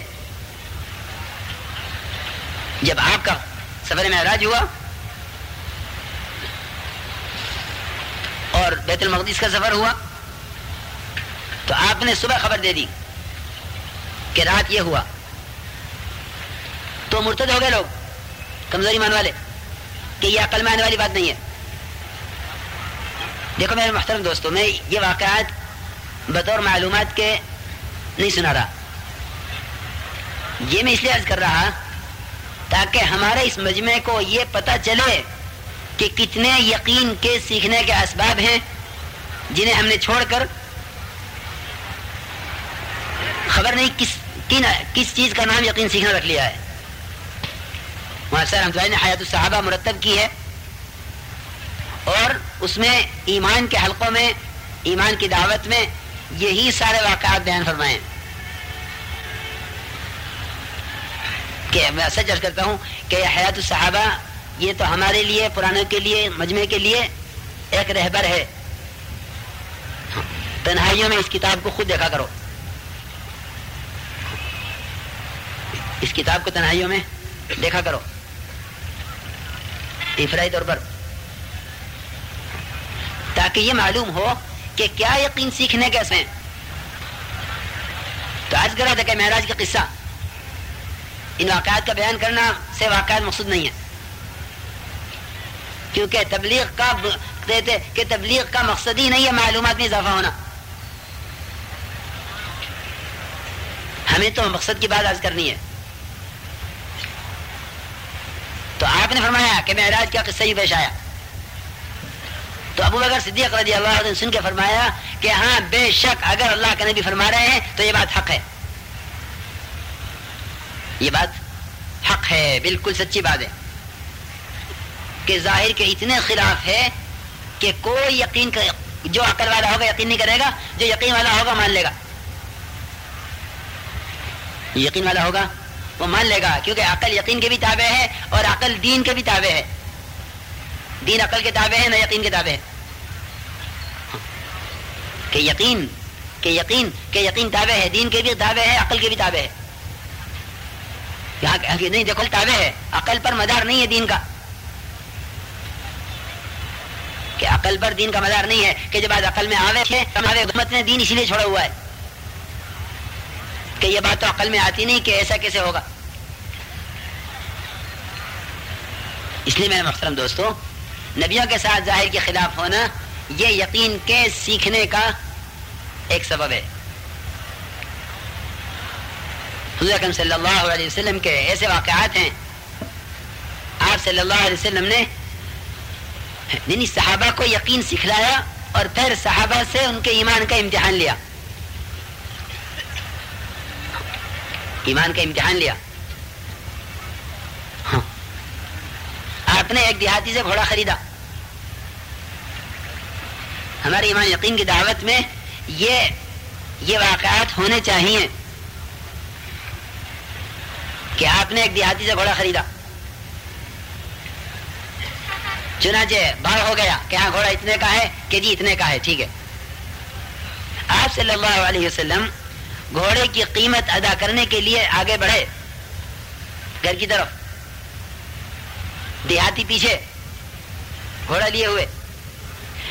جب آپ کا سفر معراج ہوا اور بیت المقدس کا سفر ہوا تو آپ نے صبح خبر دے دی کہ رات یہ ہوا۔ تو مرتد ہو گئے لوگ، کمزوری مان والے، کہ یہ عقل میں آنے والی بات نہیں ہے۔ دیکھو میرے محترم دوستوں میں یہ واقعات بطور معلومات کے نہیں سنا رہا۔ یہ میں اس لیے عرض کر رہا تاکہ ہمارے اس مجمع کو یہ پتہ چلے کہ کتنے یقین کے سیکھنے کے اسباب ہیں جنہیں ہم نے چھوڑ کر خبر نہیں کس کس چیز کا نام یقین سیکھنا رکھ لیا ہے۔ نے حیات الصحابہ مرتب کی ہے۔ اور اس میں ایمان کے حلقوں میں، ایمان کی دعوت میں یہی سارے واقعات بیان فرمائے۔ کہ میں سچ کرتا ہوں کہ حیات الصحابہ یہ تو ہمارے لیے، پرانے کے لیے، مجمع کے لیے ایک رہبر ہے۔ ہاں، تنہائیوں میں اس کتاب کو خود دیکھا کرو۔ اس کتاب کو تنہائیوں میں دیکھا کرو۔ افرائی طور پر۔ تاکہ یہ معلوم ہو کہ کیا یقین سیکھنے کیسے ہیں۔ تو آج کرا تھا کہ معراج کا قصہ۔ ان واقعات کا بیان کرنا سے واقعات مقصود نہیں ہے کیونکہ تبلیغ کا کہتے کہ تبلیغ کا مقصد ہی نہیں ہے معلومات میں اضافہ ہونا۔ ہمیں تو مقصد کی بات آج کرنی ہے۔ تو آپ نے فرمایا کہ معراج کا قصہ ہی پیش آیا۔ تو ابو بکر صدیق رضی اللہ عنہ سن کے فرمایا کہ ہاں بے شک اگر اللہ کے نبی فرما رہے ہیں تو یہ بات حق ہے۔ یہ بات حق ہے، بالکل سچی بات ہے۔ کہ ظاہر کے اتنے خلاف ہے کہ کوئی یقین کر جو عقل والا ہوگا یقین نہیں کرے گا، جو یقین والا ہوگا مان لے گا۔ یقین والا ہوگا وہ مان لے گا، کیونکہ عقل یقین کے بھی تابع ہے اور عقل دین کے بھی تابع ہے۔ دین عقل کے تابع ہے، نہ یقین کے تابع ہے۔ کہ یقین کہ یقین کہ یقین تابع ہے، دین کے بھی تابع ہے، عقل کے بھی تابع ہے۔ یہاں نہیں، دیکھو، تابع ہے۔ عقل پر مدار نہیں ہے دین کا۔ کہ عقل پر دین کا مدار نہیں ہے، کہ جب آج عقل میں آوے تھے ہمارے حکومت نے دین اسی لیے چھوڑا ہوا ہے۔ کہ یہ بات تو عقل میں آتی نہیں کہ ایسا کیسے ہوگا۔ اس لیے میرے محترم دوستو، نبیوں کے ساتھ ظاہر کے خلاف ہونا یہ یقین کے سیکھنے کا ایک سبب ہے۔ حضور اکرم صلی اللہ علیہ وسلم کے ایسے واقعات ہیں۔ آپ صلی اللہ علیہ وسلم نے یعنی صحابہ کو یقین سکھلایا اور پھر صحابہ سے ان کے ایمان کا امتحان لیا۔ ایمان کا امتحان لیا۔ ہاں۔ آپ نے ایک دیہاتی سے گھوڑا خریدا۔ ہمارے ایمان یقین کی دعوت میں یہ یہ واقعات ہونے چاہیے کہ آپ نے ایک دیہاتی سے گھوڑا خریدا۔ چنانچہ بھاؤ ہو گیا کہ ہاں گھوڑا اتنے کا ہے کہ جی اتنے کا ہے، ٹھیک ہے۔ آپ صلی اللہ علیہ وسلم گھوڑے کی قیمت ادا کرنے کے لیے آگے بڑھے۔ گھر کی طرف۔ دیہاتی پیچھے۔ گھوڑا لیے ہوئے۔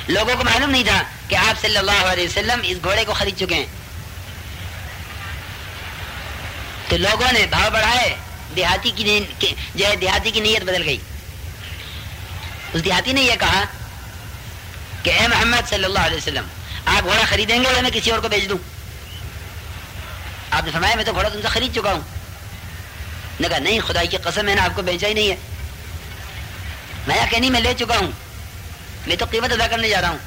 لوگوں کو معلوم نہیں تھا کہ آپ صلی اللہ علیہ وسلم اس گھوڑے کو خرید چکے ہیں۔ تو لوگوں نے بھاؤ بڑھائے۔ دیہاتی کی جو ہے دیہاتی کی نیت بدل گئی۔ اس دیہاتی نے یہ کہا کہ اے محمد صلی اللہ علیہ وسلم، آپ گھوڑا خریدیں گے میں کسی اور کو بیچ دوں؟ آپ نے فرمایا میں تو گھوڑا تم سے خرید چکا ہوں۔ نے کہا، نہیں، خدائی کی قسم میں نے آپ کو بیچا ہی نہیں ہے۔ میں کہ نہیں میں لے چکا ہوں۔ میں تو قیمت ادا کرنے جا رہا ہوں۔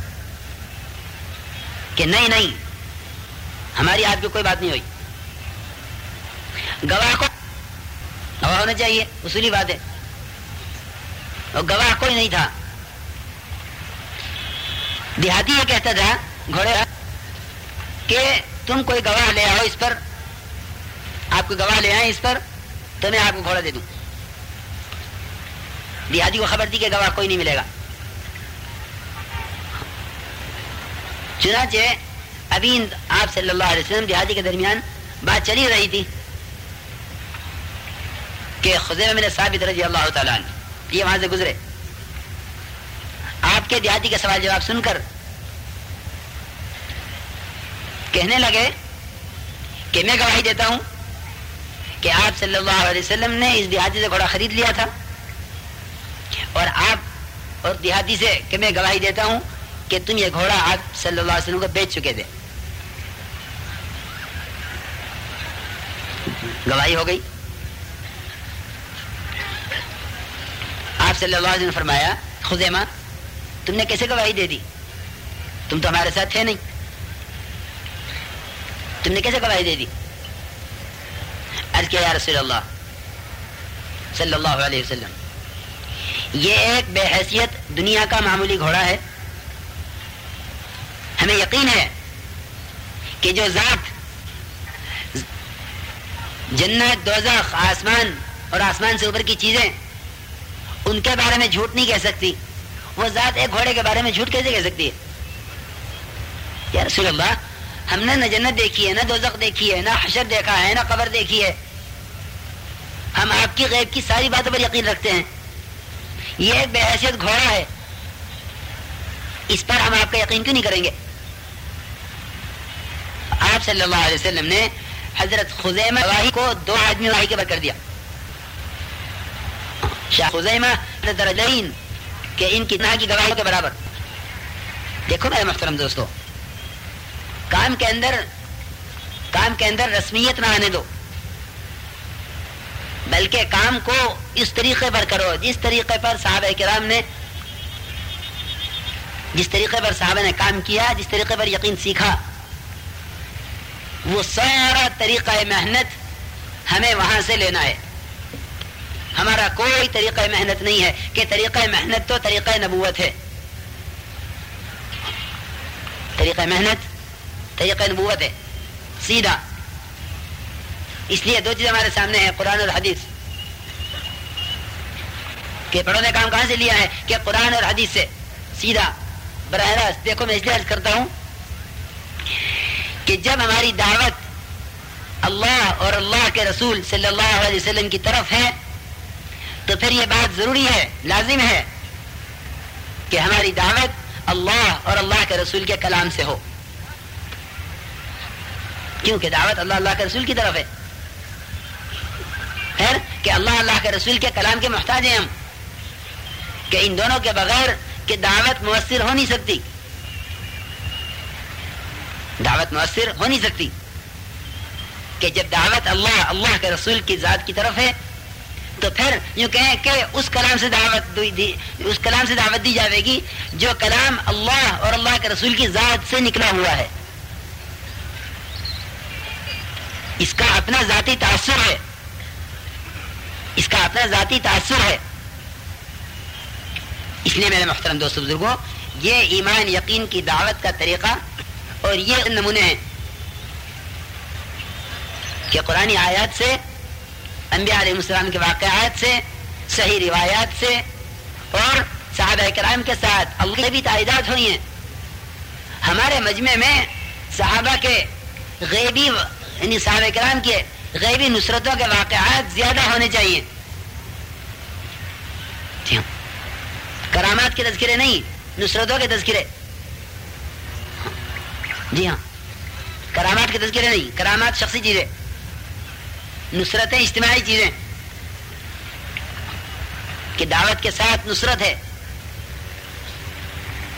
کہ نہیں نہیں، ہماری آپ کی کوئی بات نہیں ہوئی۔ گواہ کو گواہ ہونا چاہیے، اصولی بات ہے۔ اور گواہ کوئی نہیں تھا۔ دیہاتی یہ کہتا تھا، گھوڑے کہ تم کوئی گواہ لے آؤ اس پر۔ آپ کو گواہ لے آئے اس پر، تو میں آپ کو گھوڑا دے دوں۔ دیہاتی کو خبر دی کہ گواہ کوئی نہیں ملے گا۔ چنانچہ ابھی آپ صلی اللہ علیہ وسلم دیہاتی کے درمیان بات چلی رہی تھی کہ خزیم میں ثابت رضی اللہ تعالیٰ عنہ، یہ وہاں سے گزرے۔ آپ کے دیہاتی کا سوال جواب سن کر کہنے لگے کہ میں گواہی دیتا ہوں کہ آپ صلی اللہ علیہ وسلم نے اس دیہاتی سے گھوڑا خرید لیا تھا۔ اور آپ اور دیہاتی سے کہ میں گواہی دیتا ہوں کہ تم یہ گھوڑا آپ صلی اللہ علیہ وسلم کو بیچ چکے تھے۔ گواہی ہو گئی۔ آپ صلی اللہ علیہ وسلم نے فرمایا، خزیمہ، تم نے کیسے گواہی دے دی؟ تم تو ہمارے ساتھ تھے نہیں۔ تم نے کیسے گواہی دے دی؟ عرض کیا یا رسول اللہ صلی اللہ علیہ وسلم۔ یہ ایک بے حیثیت دنیا کا معمولی گھوڑا ہے۔ ہمیں یقین ہے کہ جو ذات جنت، دوزخ، آسمان اور آسمان سے اوپر کی چیزیں ان کے بارے میں جھوٹ نہیں کہہ سکتی، وہ ذات ایک گھوڑے کے بارے میں جھوٹ کیسے کہہ سکتی ہے؟ یا رسول اللہ، ہم نے نہ جنت دیکھی ہے، نہ دوزخ دیکھی ہے، نہ حشر دیکھا ہے، نہ قبر دیکھی ہے۔ ہم آپ کی غیب کی ساری باتوں پر یقین رکھتے ہیں۔ یہ ایک بے حیثیت گھوڑا ہے۔ اس پر ہم آپ کا یقین کیوں نہیں کریں گے؟ آپ صلی اللہ علیہ وسلم نے حضرت خزیمہ کو دو آدمی واحی کے بر کر دیا۔ شاہ خزیمہ درجین کہ ان کی کی گواہیوں کے برابر۔ دیکھو میرے محترم دوستو، کام کے اندر، کام کے اندر رسمیت نہ آنے دو۔ بلکہ کام کو اس طریقے پر کرو۔ جس طریقے پر صحابہ کرام نے جس طریقے پر صحابہ نے کام کیا، جس طریقے پر یقین سیکھا۔ وہ سارا طریقہ محنت ہمیں وہاں سے لینا ہے۔ ہمارا کوئی طریقہ محنت نہیں ہے کہ طریقہ محنت تو طریقہ نبوت ہے۔ طریقہ محنت طریقہ نبوت ہے۔ سیدھا۔ اس لیے دو چیز ہمارے سامنے ہیں، قرآن اور حدیث۔ کہ پڑھوں نے کام کہاں سے لیا ہے؟ کہ قرآن اور حدیث سے۔ سیدھا، براہ راست دیکھو، میں اس لیے کرتا ہوں کہ جب ہماری دعوت اللہ اور اللہ کے رسول صلی اللہ علیہ وسلم کی طرف ہے، تو پھر یہ بات ضروری ہے، لازم ہے کہ ہماری دعوت اللہ اور اللہ کے رسول کے کلام سے ہو۔ کیونکہ دعوت اللہ اللہ کے رسول کی طرف ہے۔ خیر کہ اللہ اللہ کے رسول کے کلام کے محتاج ہیں ہم، کہ ان دونوں کے بغیر کہ دعوت مؤثر ہو نہیں سکتی۔ دعوت مؤثر ہو نہیں سکتی۔ کہ جب دعوت اللہ اللہ کے رسول کی ذات کی طرف ہے، تو پھر یوں کہیں کہ اس کلام سے دعوت دی اس کلام سے دعوت دی جائے گی جو کلام اللہ اور اللہ کے رسول کی ذات سے نکلا ہوا ہے۔ اس کا اپنا ذاتی تاثر ہے۔ اس کا اپنا ذاتی تاثر ہے۔ اس لیے میرے محترم دوست بزرگوں، یہ ایمان یقین کی دعوت کا طریقہ اور یہ نمونے ہیں کہ قرآن آیات سے، انبیاء علیہ السلام کے واقعات سے، صحیح روایات سے اور صحابہ کرام کے ساتھ اللہ بھی تعداد ہوئی ہیں۔ ہمارے مجمع میں صحابہ کے غیبی یعنی صحابہ کرام کے غیبی نصرتوں کے واقعات زیادہ ہونے چاہیے۔ جی ہاں۔ کرامات کے تذکرے نہیں، نصرتوں کے تذکرے۔ جی ہاں۔ کرامات کے تذکرے نہیں، کرامات شخصی چیزیں۔ نصرتیں اجتماعی چیزیں۔ کہ دعوت کے ساتھ نصرت ہے۔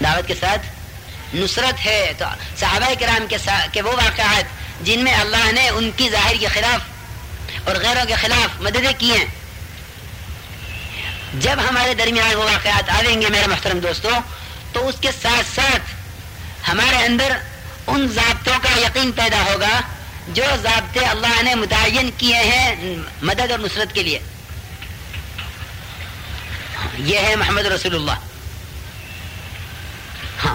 دعوت کے ساتھ نصرت ہے تو صحابہ کرام کے ساتھ کہ وہ واقعات۔ جن میں اللہ نے ان کی ظاہر کے خلاف اور غیروں کے خلاف مددیں کی ہیں۔ جب ہمارے درمیان وہ واقعات آئیں گے میرے محترم دوستوں تو اس کے ساتھ ساتھ ہمارے اندر ان ضابطوں کا یقین پیدا ہوگا جو ضابطے اللہ نے متعین کیے ہیں مدد اور نصرت کے لیے۔ یہ ہے محمد رسول اللہ۔ ہاں۔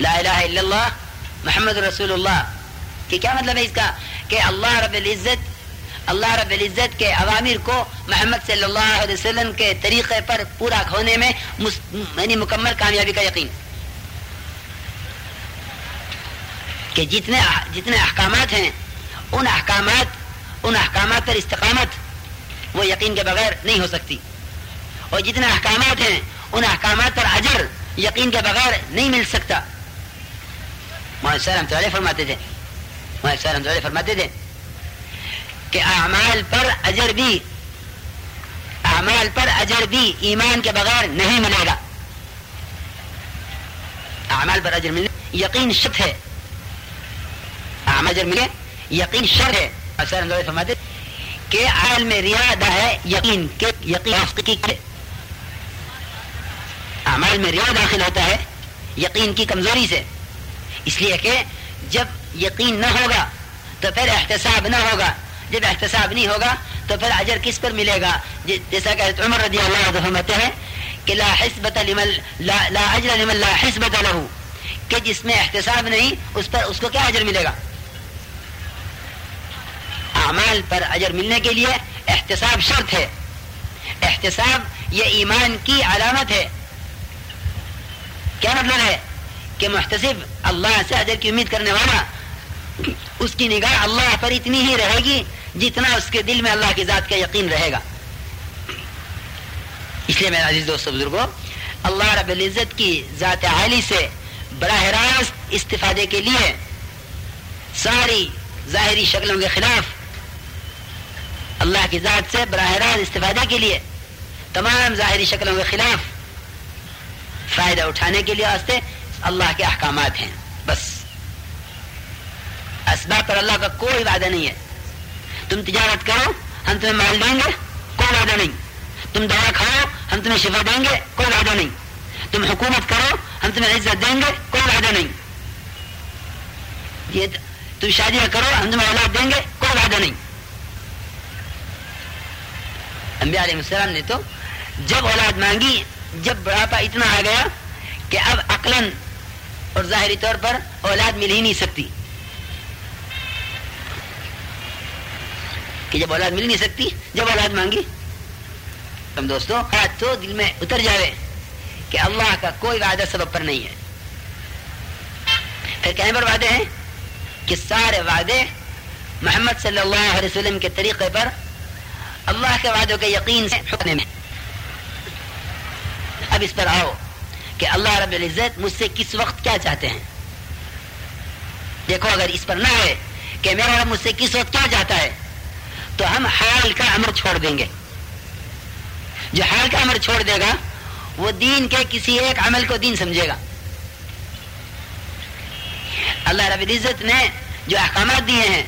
لا الہ الا اللہ، محمد رسول اللہ۔ کہ کیا مطلب ہے اس کا؟ کہ اللہ رب العزت اللہ رب العزت کے عوامر کو محمد صلی اللہ علیہ وسلم کے طریقے پر پورا ہونے میں یعنی مکمل کامیابی کا یقین۔ کہ جتنے جتنے احکامات ہیں، ان احکامات ان احکامات پر استقامت وہ یقین کے بغیر نہیں ہو سکتی۔ اور جتنے احکامات ہیں، ان احکامات پر اجر یقین کے بغیر نہیں مل سکتا۔ فرماتے تھے۔ سر ہم فرماتے تھے کہ اعمال پر اجر بھی اعمال پر اجر بھی ایمان کے بغیر نہیں ملے گا۔ اعمال پر اجر ملے یقین شت ہے۔ اعمال اجر ملے، یقین شر ہے۔ سر ہم فرماتے کہ عال میں ریادہ ہے، یقین کے یقین اعمال میں ریا داخل ہوتا ہے، یقین کی کمزوری سے۔ اس لیے کہ جب یقین نہ ہوگا تو پھر احتساب نہ ہوگا۔ جب احتساب نہیں ہوگا تو پھر اجر کس پر ملے گا؟ جی، جیسا کہ عمر رضی اللہ عنہ فرماتے ہیں کہ لا حسبت لمن لا, لا اجر لمن لا حسبت له کہ جس میں احتساب نہیں اس پر اس کو کیا اجر ملے گا؟ اعمال پر اجر ملنے کے لیے احتساب شرط ہے۔ احتساب یہ ایمان کی علامت ہے۔ کیا مطلب ہے؟ کہ محتسب اللہ سے اجر کی امید کرنے والا، اس کی نگاہ اللہ پر اتنی ہی رہے گی جتنا اس کے دل میں اللہ کی ذات کا یقین رہے گا۔ اس لیے میرا عزیز دوست بزرگوں اللہ رب العزت کی ذات عالی سے براہ راست استفادے کے لیے ساری ظاہری شکلوں کے خلاف اللہ کی ذات سے براہ راست استفادے کے لیے، تمام ظاہری شکلوں کے خلاف فائدہ اٹھانے کے لیے واسطے اللہ کے احکامات ہیں، بس۔ اسباب پر اللہ کا کوئی وعدہ نہیں ہے۔ تم تجارت کرو، ہم تمہیں مال دیں گے، کوئی وعدہ نہیں۔ تم دوا کھاؤ، ہم تمہیں شفا دیں گے، کوئی وعدہ نہیں۔ تم حکومت کرو، ہم تمہیں عزت دیں گے، کوئی وعدہ نہیں۔ یہ تم شادیاں کرو، ہم تمہیں اولاد دیں گے، کوئی وعدہ نہیں۔ انبیاء علیہ السلام نے تو جب اولاد مانگی، جب بڑھاپا اتنا آ گیا کہ اب عقلن اور ظاہری طور پر اولاد مل ہی نہیں سکتی۔ کہ جب اولاد مل نہیں سکتی، جب اولاد مانگی۔ تم دوستو تو دل میں اتر جاوے کہ اللہ کا کوئی وعدہ سبب پر نہیں ہے۔ پھر کہیں پر وعدے ہیں؟ کہ سارے وعدے محمد صلی اللہ علیہ وسلم کے طریقے پر اللہ کے وعدوں کے یقین سے حکم میں۔ اب اس پر آؤ۔ کہ اللہ رب العزت مجھ سے کس وقت کیا چاہتے ہیں؟ دیکھو، اگر اس پر نہ ہے کہ میرا رب مجھ سے کس وقت کیا چاہتا ہے، تو ہم حال کا امر چھوڑ دیں گے۔ جو حال کا امر چھوڑ دے گا، وہ دین کے کسی ایک عمل کو دین سمجھے گا۔ اللہ رب العزت نے جو احکامات دیے ہیں،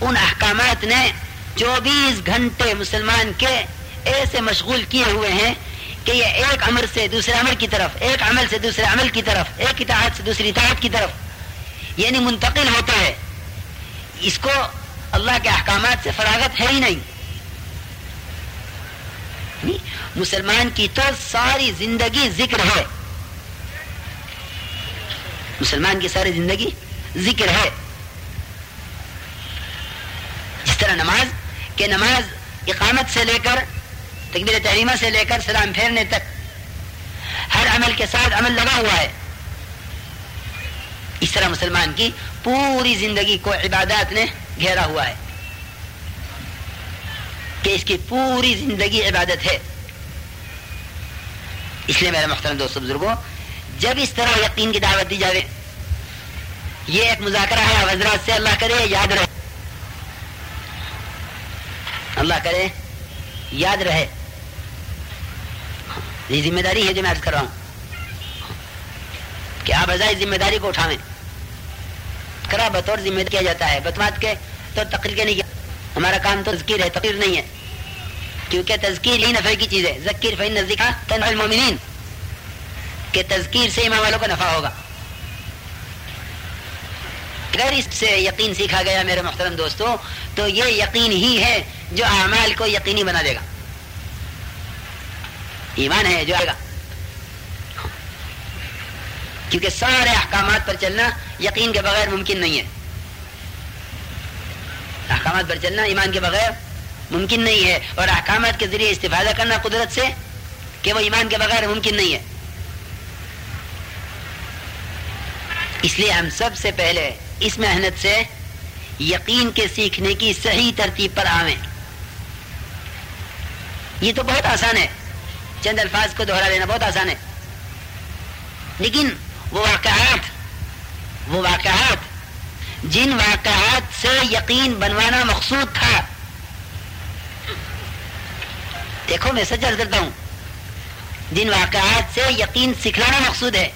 ان احکامات نے چوبیس گھنٹے مسلمان کے ایسے مشغول کیے ہوئے ہیں کہ یہ ایک عمل سے دوسرے عمل کی طرف، ایک عمل سے دوسرے عمل کی طرف، ایک اطاعت سے دوسری اطاعت کی طرف یعنی منتقل ہوتا ہے اس کو اللہ کے احکامات سے فراغت ہے ہی نہیں۔ مسلمان کی تو ساری زندگی ذکر ہے۔ مسلمان کی ساری زندگی ذکر ہے۔ جس طرح نماز، کہ نماز اقامت سے لے کر تکبیر تحریمہ سے لے کر سلام پھیرنے تک ہر عمل کے ساتھ عمل لگا ہوا ہے۔ اس طرح مسلمان کی پوری زندگی کو عبادات نے گھیرا ہوا ہے۔ کہ اس کی پوری زندگی عبادت ہے۔ اس لیے میرے محترم دوست بزرگوں جب اس طرح یقین کی دعوت دی جائے یہ ایک مذاکرہ ہے حضرات سے اللہ کرے، یاد رہے۔ اللہ کرے، یاد رہے۔ یہ ذمہ داری ہے جو میں عرض کر رہا ہوں۔ کہ آپ ازائی ذمہ داری کو اٹھاویں۔ کرا بطور ذمہ کیا جاتا ہے؟ بتمات کے تو تقریر کے نہیں کیا؟ ہمارا کام تو تذکیر ہے، تقریر نہیں ہے۔ کیونکہ تذکیر ہی نفع کی چیز ہے۔ ذکیر فین نزدیک المومنین کہ تذکیر سے ایمان والوں کو نفع ہوگا۔ اگر اس سے یقین سیکھا گیا میرے محترم دوستوں تو یہ یقین ہی ہے جو اعمال کو یقینی بنا دے گا۔ ایمان ہے جو آئے گا۔ کیونکہ سارے احکامات پر چلنا یقین کے بغیر ممکن نہیں ہے۔ احکامات پر چلنا ایمان کے بغیر ممکن نہیں ہے اور احکامات کے ذریعے استفادہ کرنا قدرت سے کہ وہ ایمان کے بغیر ممکن نہیں ہے۔ اس لیے ہم سب سے پہلے اس محنت سے یقین کے سیکھنے کی صحیح ترتیب پر آویں۔ یہ تو بہت آسان ہے۔ چند الفاظ کو دوہرا لینا بہت آسان ہے۔ لیکن وہ واقعات وہ واقعات، جن واقعات سے یقین بنوانا مقصود تھا۔ دیکھو میں سچ کرتا ہوں، جن واقعات سے یقین سکھلانا مقصود ہے۔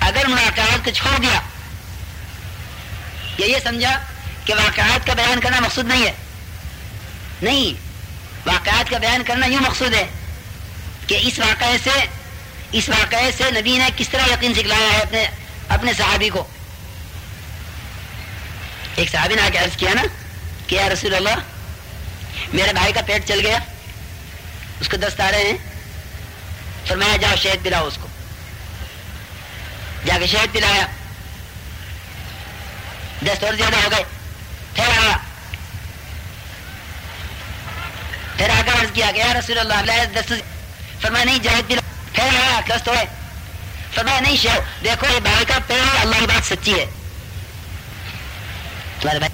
اگر ان واقعات کو چھوڑ دیا، یا یہ سمجھا کہ واقعات کا بیان کرنا مقصود نہیں ہے۔ نہیں، واقعات کا بیان کرنا یوں مقصود ہے۔ کہ اس واقعے سے اس واقعے سے نبی نے کس طرح یقین سکھلایا ہے اپنے اپنے صحابی کو؟ ایک صحابی نے آ کے عرض کیا نا کہ یا رسول اللہ، میرے بھائی کا پیٹ چل گیا، اس کو دست آ رہے ہیں، فرمایا جاؤ شہد پلاؤ اس کو۔ جا کے شہد پلایا، دست اور زیادہ ہو گئے۔ پھر آیا پھر آ کر عرض کیا کہ یا رسول اللہ اللہ دست فرمایا نہیں جہد پلا پھر آیا دست ہوئے فرمایا نہیں شہر دیکھو، یہ بھائی کا پیڑ اللہ کی بات سچی ہے۔ تمہارے بھائی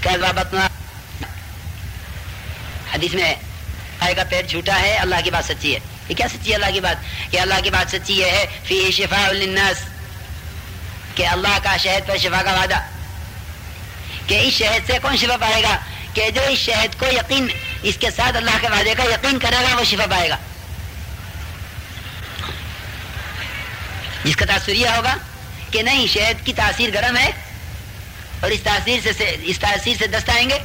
کیا بات حدیث میں بھائی کا پیٹ جھوٹا ہے، اللہ کی بات سچی ہے۔ یہ کیا سچی ہے اللہ کی بات؟ کہ اللہ کی بات سچی یہ ہے، فی شفا للناس۔ کہ اللہ کا شہد پر شفا کا وعدہ۔ کہ اس شہد سے کون شفا پائے گا؟ کہ جو اس شہد کو یقین اس کے ساتھ اللہ کے وعدے کا یقین کرے گا، وہ شفا پائے گا۔ جس کا تاثر یہ ہوگا کہ نہیں شہد کی تاثیر گرم ہے اور اس تاثیر سے اس تاثیر سے دست آئیں گے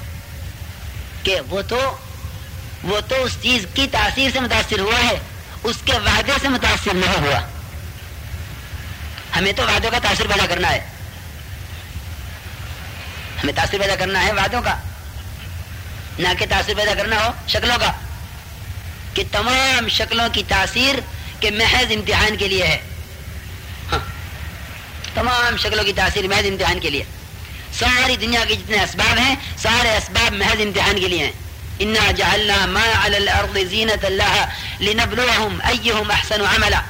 کہ وہ تو وہ تو اس چیز کی تاثیر سے متاثر ہوا ہے، اس کے وعدے سے متاثر نہیں ہوا۔ ہمیں تو وعدوں کا تاثر پیدا کرنا ہے۔ ہمیں تاثر پیدا کرنا ہے وعدوں کا۔ نہ کہ تاثر پیدا کرنا ہو شکلوں کا۔ کہ تمام شکلوں کی تاثیر کے محض امتحان کے لیے ہے۔ تمام شکلوں کی تاثیر محض امتحان کے لیے۔ ساری دنیا کے جتنے اسباب ہیں، سارے اسباب محض امتحان کے لیے ہیں۔ انا جعلنا ما على الارض زینت لها لنبلوهم ایہم احسن عملا۔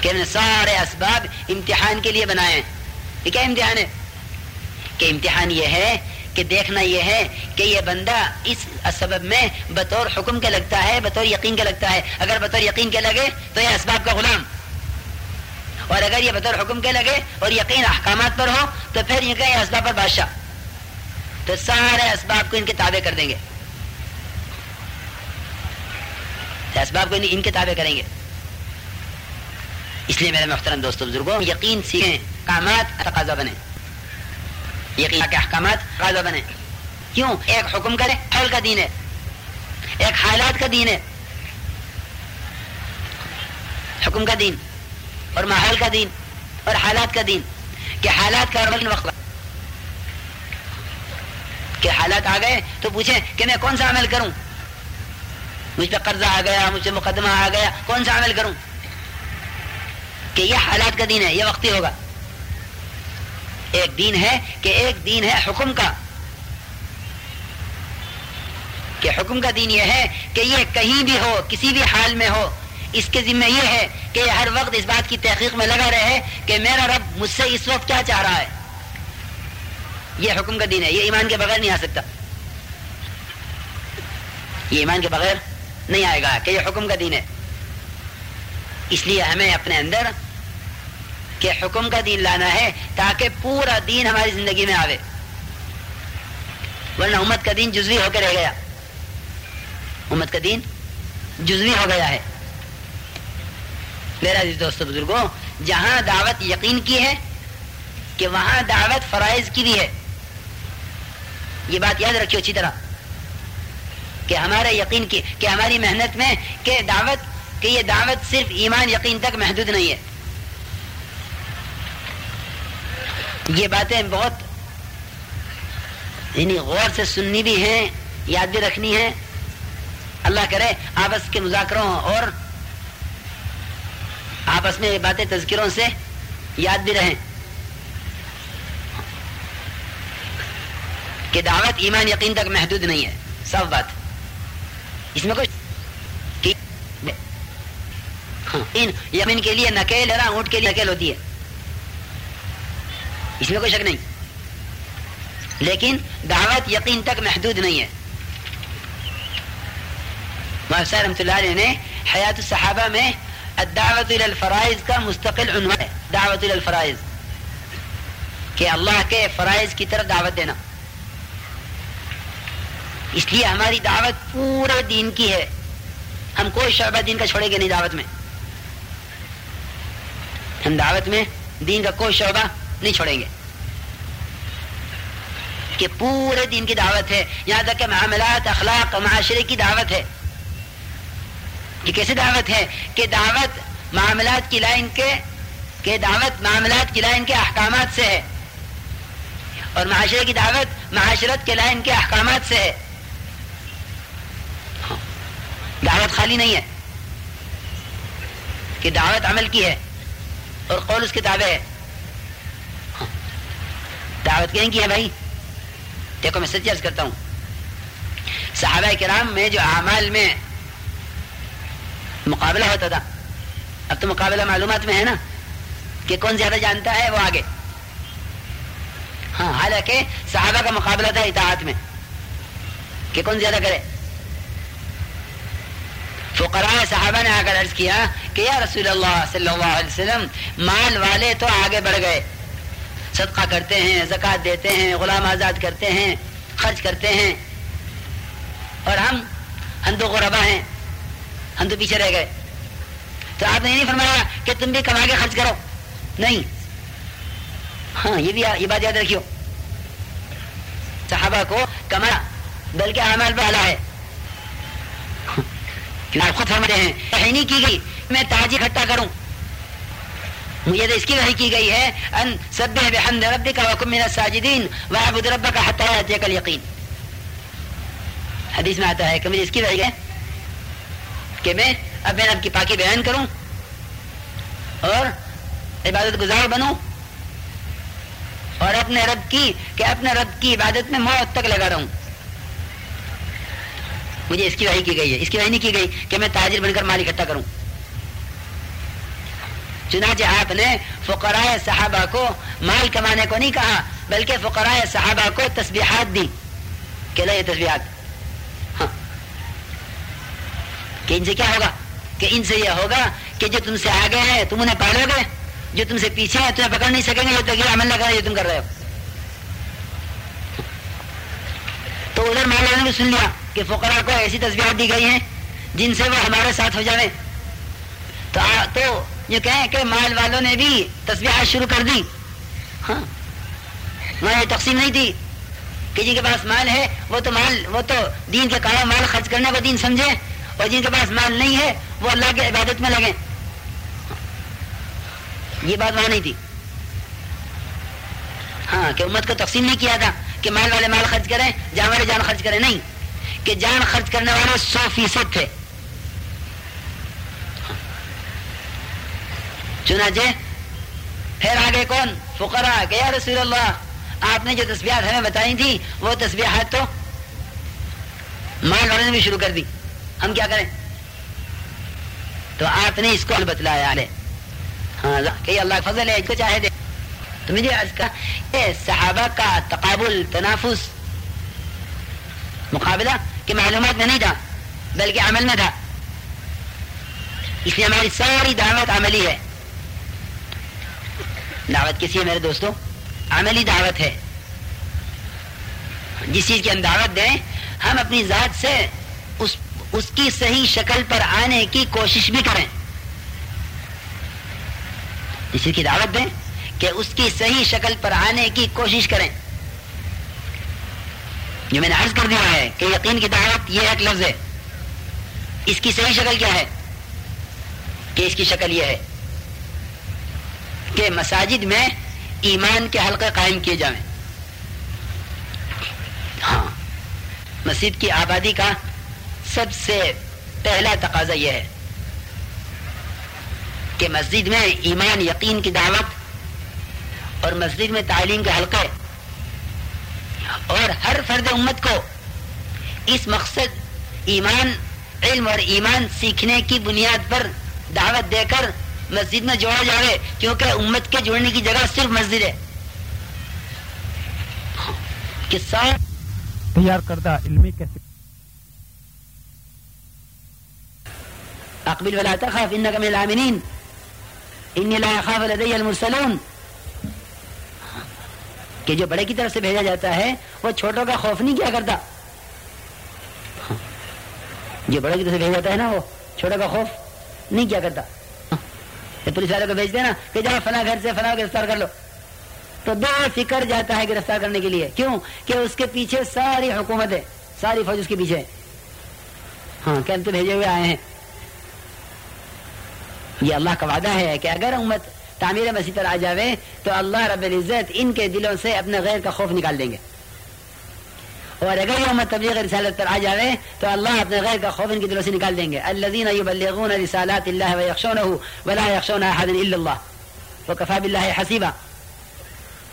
کہ سارے اسباب امتحان کے لیے بنائے ہیں۔ یہ کیا امتحان ہے؟ کہ امتحان یہ ہے کہ دیکھنا یہ ہے کہ یہ بندہ اس سبب میں بطور حکم کے لگتا ہے، بطور یقین کے لگتا ہے۔ اگر بطور یقین کے لگے تو یہ اسباب کا غلام۔ اور اگر یہ بطور حکم کے لگے اور یقین احکامات پر ہو، تو پھر یہ کہ اسباب پر بادشاہ۔ تو سارے اسباب کو ان کے تابع کر دیں گے۔ اسباب کو ان کے تابع کریں گے۔ اس لیے میرے محترم دوستوں بزرگوں یقین سیکھیں کامات تقاضا بنے یقین کے احکامات تقاضا بنے کیوں؟ ایک حکم کرے حل کا دین ہے۔ ایک حالات کا دین ہے۔ حکم کا دین۔ اور ماحول کا دین، اور حالات کا دین، کہ حالات کا وقت۔ کہ حالات آ گئے تو پوچھیں کہ میں کون سا عمل کروں؟ مجھ پہ قرضہ آ گیا، مجھ سے مقدمہ آ گیا، کون سا عمل کروں؟ کہ یہ حالات کا دین ہے، یہ وقتی ہوگا۔ ایک دین ہے کہ ایک دین ہے حکم کا۔ کہ حکم کا دین یہ ہے کہ یہ کہیں بھی ہو، کسی بھی حال میں ہو اس کے ذمہ یہ ہے کہ ہر وقت اس بات کی تحقیق میں لگا رہے کہ میرا رب مجھ سے اس وقت کیا چاہ رہا ہے؟ یہ حکم کا دین ہے، یہ ایمان کے بغیر نہیں آ سکتا۔ یہ ایمان کے بغیر نہیں آئے گا کہ یہ حکم کا دین ہے۔ اس لیے ہمیں اپنے اندر کہ حکم کا دین لانا ہے تاکہ پورا دین ہماری زندگی میں آوے۔ ورنہ امت کا دین جزوی ہو کے رہ گیا۔ امت کا دین جزوی ہو گیا ہے۔ میرا دوست بزرگوں، جہاں دعوت یقین کی ہے کہ وہاں دعوت فرائض کی بھی ہے، یہ بات یاد رکھیے اچھی طرح، کہ ہمارا یقین کی، کہ ہماری محنت میں، کہ دعوت، کہ یہ دعوت صرف ایمان یقین تک محدود نہیں ہے۔ یہ باتیں بہت یعنی غور سے سننی بھی ہیں، یاد بھی رکھنی ہے اللہ کرے، آپس کے مذاکروں اور آپس میں یہ باتیں تذکروں سے یاد بھی رہیں کہ دعوت ایمان یقین تک محدود نہیں ہے، سب بات۔ اس میں کچھ ہاں، یمین کے لیے نکیل ہے نا اونٹ کے لیے نکیل ہوتی ہے۔ اس میں کوئی شک نہیں۔ لیکن دعوت یقین تک محدود نہیں ہے۔ رحمۃ اللہ علیہ نے حیات الصحابہ میں الدعوت الى الفرائض کا مستقل عنوان ہے دعوت الفرائض. کہ اللہ کے فرائض کی طرف دعوت دینا. اس لیے ہماری دعوت پورے دین کی ہے. ہم کوئی شعبہ دین کا چھوڑیں گے نہیں دعوت میں. ہم دعوت میں دین کا کوئی شعبہ نہیں چھوڑیں گے. کہ پورے دین کی دعوت ہے. یہاں تک کہ معاملات، اخلاق، معاشرے کی دعوت ہے. یہ کیسے دعوت ہے؟ کہ دعوت معاملات کی لائن کے کہ دعوت معاملات کی لائن کے احکامات سے ہے۔ اور معاشرے کی دعوت معاشرت کے لائن کے احکامات سے ہے۔ ہاں۔ دعوت خالی نہیں ہے۔ کہ دعوت عمل کی ہے اور قول اس کتابیں ہے۔ ہاں۔ دعوت کہیں کی ہے بھائی؟ دیکھو میں سچ کرتا ہوں۔ صحابہ کرام میں جو اعمال میں مقابلہ ہوتا تھا۔ اب تو مقابلہ معلومات میں ہے نا کہ کون زیادہ جانتا ہے وہ آگے۔ ہاں حالانکہ صحابہ کا مقابلہ تھا اطاعت میں کہ کون زیادہ کرے۔ فقراء صحابہ نے آ کر عرض کیا کہ یا رسول اللہ صلی اللہ علیہ وسلم، مال والے تو آگے بڑھ گئے۔ صدقہ کرتے ہیں زکات دیتے ہیں، غلام آزاد کرتے ہیں، خرچ کرتے ہیں۔ اور ہم ہندو غربا ہیں۔ ہم تو پیچھے رہ گئے۔ تو آپ نے یہ نہیں فرمایا کہ تم بھی کما کے خرچ کرو؟ نہیں۔ ہاں یہ بھی یہ بات یاد رکھیو۔ صحابہ کو کما، بلکہ اعمال پہ ہے۔ خود فرماتے ہیں نہیں کی گئی، میں تاج اکٹھا کروں۔ مجھے تو اس کی وحی کی گئی ہے، ان سب بحمد ربک وکم من الساجدین وعبد ربک حتی یاتیک الیقین۔ حدیث میں آتا ہے کہ مجھے اس کی وحی ہے۔ کہ میں اب رب کی پاکی بیان کروں اور عبادت گزار بنوں اور اپنے رب کی کہ اپنے رب کی عبادت میں موت تک لگا رہا ہوں مجھے اس کی وحی کی گئی ہے۔ اس کی وحی نہیں کی گئی کہ میں تاجر بن کر مال اکٹھا کروں۔ چنانچہ آپ نے فقراء صحابہ کو مال کمانے کو نہیں کہا، بلکہ فقراء صحابہ کو تسبیحات دی کہ یہ تسبیحات ہاں کہ ان سے کیا ہوگا؟ کہ ان سے یہ ہوگا کہ جو تم سے آگے ہیں تم انہیں پالو گے جو تم سے پیچھے ہیں تمہیں پکڑ نہیں سکیں گے یہ تو عمل نہ کرے جو تم کر رہے ہو۔ تو ادھر مالا نے بھی سن لیا کہ فقراء کو ایسی تصویرات دی گئی ہیں جن سے وہ ہمارے ساتھ ہو جائے تو آ, تو یہ کہیں کہ مال والوں نے بھی تصویرات شروع کر دی۔ ہاں۔ وہاں یہ تقسیم نہیں تھی۔ کہ جن کے پاس مال ہے وہ تو مال وہ تو دین کے کام مال خرچ کرنے کو دین سمجھے۔ اور جن کے پاس مال نہیں ہے، وہ اللہ کی عبادت میں لگے۔ یہ بات وہاں نہیں تھی۔ ہاں کہ امت کو تقسیم نہیں کیا تھا کہ مال والے مال خرچ کریں، جان والے جان خرچ کریں، نہیں۔ کہ جان خرچ کرنے والے سو فیصد تھے۔ چنانچہ، پھر آگے کون؟ فقرا کہ یا رسول اللہ، آپ نے جو تصویرات ہمیں بتائی تھی وہ تصویرات تو مال والے نے بھی شروع کر دی۔ ہم کیا کریں؟ تو آپ نے اس کو بتلایا یعنی، ہاں کہ اللہ فضل ہے، اس کو چاہے دے۔ تو مجھے آج کا صحابہ کا تقابل، تنافس، مقابلہ کہ معلومات میں نہیں تھا، بلکہ عمل میں تھا۔ اس لیے ہماری ساری دعوت عملی ہے۔ دعوت کسی ہے میرے دوستوں عملی دعوت ہے۔ جس چیز کی ہم دعوت دیں، ہم اپنی ذات سے اس کی صحیح شکل پر آنے کی کوشش بھی کریں۔ اسی کی دعوت دیں کہ اس کی صحیح شکل پر آنے کی کوشش کریں۔ جو میں نے عرض کر دیا ہے کہ یقین کی دعوت یہ ایک لفظ ہے۔ اس کی صحیح شکل کیا ہے؟ کہ اس کی شکل یہ ہے کہ مساجد میں ایمان کے حلقے قائم کیے جائیں۔ ہاں مسجد کی آبادی کا سب سے پہلا تقاضا یہ ہے کہ مسجد میں ایمان یقین کی دعوت اور مسجد میں تعلیم کے حلقے اور ہر فرد امت کو اس مقصد ایمان، علم اور ایمان سیکھنے کی بنیاد پر دعوت دے کر مسجد میں جوڑا جائے کیونکہ امت کے جوڑنے کی جگہ صرف مسجد ہے۔ تیار کردہ علمی کیسے اقبل ولا تخاف انك من الامنين اني لا اخاف لدي المرسلون. کہ جو بڑے کی طرف سے بھیجا جاتا ہے، وہ چھوٹوں کا خوف نہیں کیا کرتا۔ جو بڑے کی طرف سے بھیجا جاتا ہے نا، وہ چھوٹوں کا خوف نہیں کیا کرتا۔ پولیس والے کو بھیجتے نا کہ جاؤ فلاں گھر سے فلاں گرفتار کر لو۔ تو بے فکر جاتا ہے گرفتار کرنے کے لیے۔ کیوں؟ کہ اس کے پیچھے ساری حکومت ہے ساری فوج اس کے پیچھے ہاں کہ ہم تو بھیجے ہوئے آئے ہیں؟ یہ اللہ کا وعدہ ہے کہ اگر امت تعمیر مسیح پر آ جاوے تو اللہ رب العزت ان کے دلوں سے اپنے غیر کا خوف نکال دیں گے۔ اور اگر یہ امت تبلیغ رسالت پر آ جاوے تو اللہ اپنے غیر کا خوف ان کے دلوں سے نکال دیں گے۔ الذين يبلغون رسالات الله ويخشونه ولا يخشون احد الا الله وكفى بالله حسيبا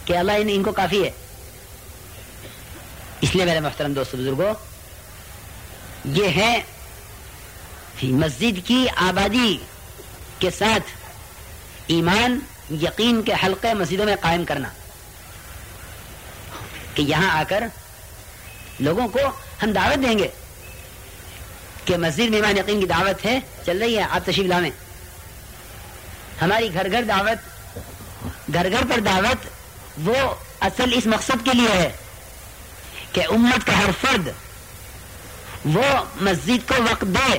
کہ اللہ ان, ان کو کافی ہے۔ اس لیے میرے محترم دوست بزرگوں یہ ہے مسجد کی آبادی۔ کے ساتھ ایمان، یقین کے حلقے مسجدوں میں قائم کرنا۔ کہ یہاں آ کر لوگوں کو ہم دعوت دیں گے کہ مسجد میں ایمان، یقین کی دعوت ہے، چل رہی ہے، آپ تشریف لامیں ہماری گھر گھر دعوت، گھر گھر پر دعوت وہ اصل اس مقصد کے لیے ہے کہ امت کا ہر فرد وہ مسجد کو وقت دے۔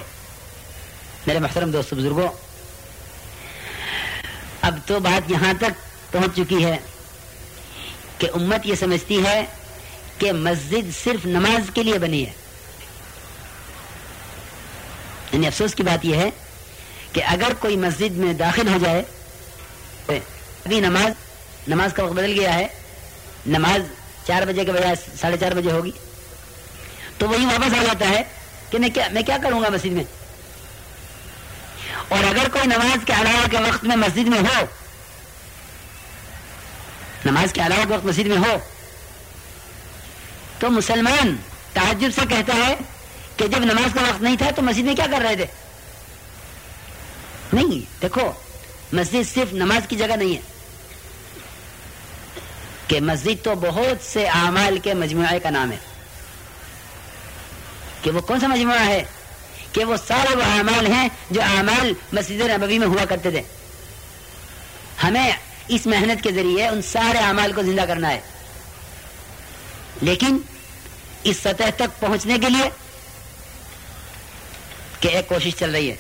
میرے محترم دوست بزرگوں اب تو بات یہاں تک پہنچ چکی ہے کہ امت یہ سمجھتی ہے کہ مسجد صرف نماز کے لیے بنی ہے۔ یعنی افسوس کی بات یہ ہے کہ اگر کوئی مسجد میں داخل ہو جائے، ابھی نماز نماز کا وقت بدل گیا ہے، نماز چار بجے کے بجائے ساڑھے چار بجے ہوگی، تو وہی واپس آ جاتا ہے کہ میں کیا میں کیا کروں گا مسجد میں؟ اور اگر کوئی نماز کے علاوہ کے وقت میں مسجد میں ہو، نماز کے علاوہ کے وقت مسجد میں ہو، تو مسلمان تعجب سے کہتا ہے کہ جب نماز کا وقت نہیں تھا تو مسجد میں کیا کر رہے تھے؟ نہیں، دیکھو، مسجد صرف نماز کی جگہ نہیں ہے۔ کہ مسجد تو بہت سے اعمال کے مجموعے کا نام ہے۔ کہ وہ کون سا مجموعہ ہے؟ کہ وہ سارے وہ اعمال ہیں جو اعمال مسجد نبوی میں ہوا کرتے تھے۔ ہمیں اس محنت کے ذریعے ان سارے اعمال کو زندہ کرنا ہے۔ لیکن اس سطح تک پہنچنے کے لیے کہ ایک کوشش چل رہی ہے۔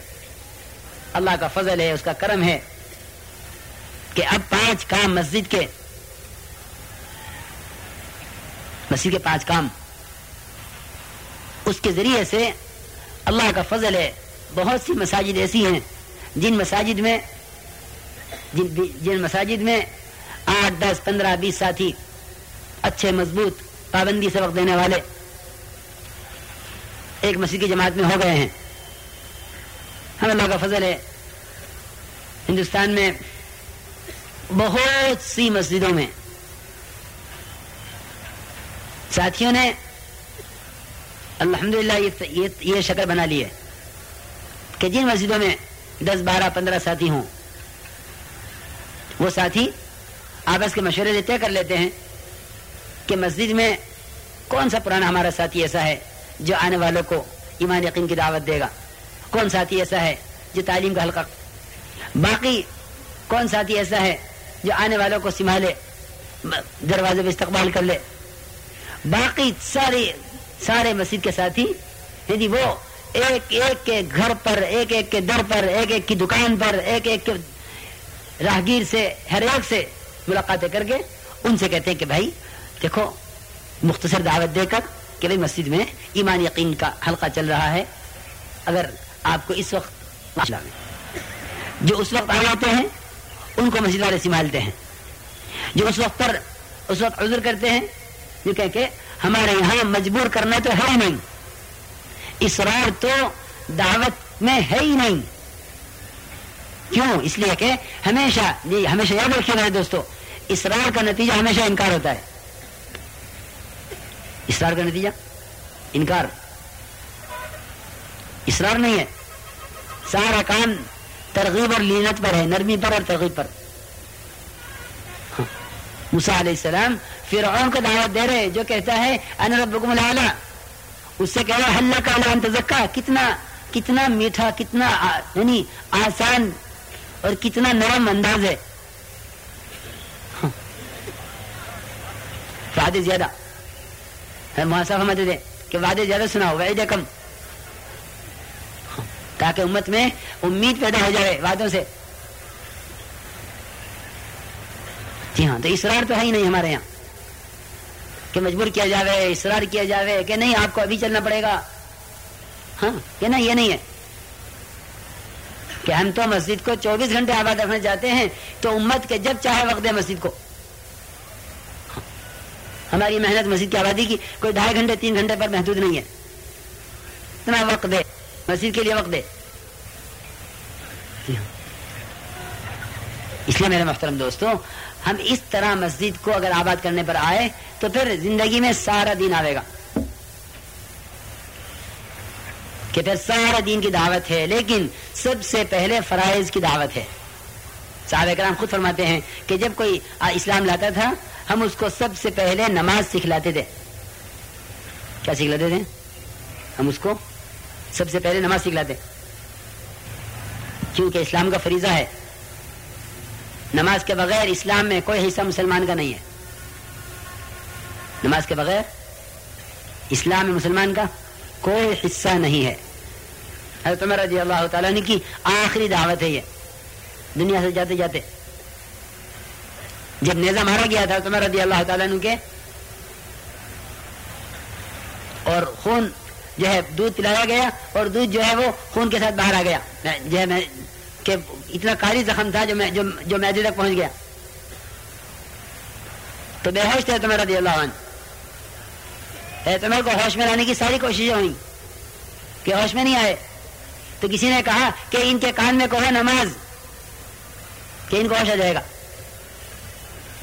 اللہ کا فضل ہے، اس کا کرم ہے کہ اب پانچ کام مسجد کے مسجد کے پانچ کام اس کے ذریعے سے اللہ کا فضل ہے، بہت سی مساجد ایسی ہیں جن مساجد میں جن جن مساجد میں آٹھ، دس، پندرہ، بیس ساتھی اچھے، مضبوط، پابندی سبق دینے والے ایک مسجد کی جماعت میں ہو گئے ہیں۔ ہم اللہ کا فضل ہے۔ ہندوستان میں بہت سی مسجدوں میں ساتھیوں نے الحمدللہ، یہ یہ شکل بنا لی ہے۔ کہ جن مسجدوں میں دس بارہ پندرہ ساتھی ہوں، وہ ساتھی آپس کے مشورے سے طے کر لیتے ہیں کہ مسجد میں کون سا پرانا ہمارا ساتھی ایسا ہے جو آنے والوں کو ایمان یقین کی دعوت دے گا؟ کون ساتھی ایسا ہے جو تعلیم کا حلقہ باقی کون ساتھی ایسا ہے جو آنے والوں کو سنبھالے، دروازے پہ استقبال کر لے؟ باقی ساری سارے مسجد کے ساتھی یعنی وہ ایک ایک کے گھر پر ایک ایک کے در پر ایک ایک کی دکان پر ایک ایک کے راہگیر سے ہر ایک سے ملاقاتیں کر کے ان سے کہتے ہیں کہ بھائی دیکھو مختصر دعوت دے کر کہ بھائی مسجد میں ایمان یقین کا حلقہ چل رہا ہے۔ اگر آپ کو اس وقت جو اس وقت آ جاتے ہیں ان کو مسجد والے سنبھالتے ہیں۔ جو اس وقت پر اس وقت عذر کرتے ہیں جو کہ, کہ ہمارے یہاں مجبور کرنا تو ہے ہی نہیں۔ اسرار تو دعوت میں ہے ہی نہیں۔ کیوں؟ اس لیے کہ ہمیشہ جی ہمیشہ یاد رکھیے گا دوستو اسرار کا نتیجہ ہمیشہ انکار ہوتا ہے۔ اسرار کا نتیجہ انکار۔ اسرار نہیں ہے۔ سارا کام ترغیب اور لینت پر ہے، نرمی پر اور ترغیب پر۔ مسا علیہ السلام، فرعون کو دعوت دے رہے، جو کہتا ہے ان ربکم العالی اس سے کہہ رہا حل کا انت زکا کتنا کتنا میٹھا، کتنا یعنی آسان اور کتنا نرم انداز ہے۔ <laughs> وعدے زیادہ۔ محاسب ہمیں دے کہ وعدے زیادہ سناؤ وعدے کم <laughs> تاکہ امت میں امید پیدا ہو جائے وعدوں سے۔ جی ہاں تو اسرار تو ہے ہی نہیں ہمارے یہاں۔ کہ مجبور کیا جاوے، اصرار کیا جاوے، کہ نہیں، آپ کو ابھی چلنا پڑے گا۔ ہاں کہ نہیں، یہ نہیں ہے۔ کہ ہم تو مسجد کو چوبیس گھنٹے آباد رکھنا چاہتے ہیں، تو امت کے جب چاہے وقت دے مسجد کو۔ ہماری محنت مسجد کی آبادی کی کوئی ڈھائی گھنٹے، تین گھنٹے پر محدود نہیں ہے۔ اتنا وقت دے، مسجد کے لیے وقت دے۔ جی ہاں۔ اس لیے میرے محترم دوستوں ہم اس طرح مسجد کو اگر آباد کرنے پر آئے تو پھر زندگی میں سارا دین آئے گا۔ کہ پھر سارا دین کی دعوت ہے، لیکن سب سے پہلے فرائض کی دعوت ہے۔ صحابہ کرام خود فرماتے ہیں کہ جب کوئی اسلام لاتا تھا، ہم اس کو سب سے پہلے نماز سکھلاتے تھے۔ کیا سکھلاتے تھے؟ ہم اس کو سب سے پہلے نماز سکھلاتے۔ کیونکہ اسلام کا فریضہ ہے۔ نماز کے بغیر اسلام میں کوئی حصہ مسلمان کا نہیں ہے۔ نماز کے بغیر اسلام میں مسلمان کا کوئی حصہ نہیں ہے۔ حضرت عمر رضی اللہ تعالیٰ نے کی آخری دعوت ہے یہ۔ دنیا سے جاتے جاتے جب نیزا مارا گیا تھا عمر رضی اللہ تعالیٰ عنہ کے، اور خون جو ہے دودھ پلایا گیا اور دودھ جو ہے وہ خون کے ساتھ باہر آ گیا۔ جو ہے میں کہ اتنا کاری زخم تھا جو جو, جو میدے تک پہنچ گیا۔ تو بے ہوش تھے تمہیں رضی اللہ عنہ۔ تمہیں کو ہوش میں لانے کی ساری کوششیں ہوئی کہ ہوش میں نہیں آئے۔ تو کسی نے کہا کہ ان کے کان میں کہو نماز۔ کہ ان کو ہوش آ جائے گا۔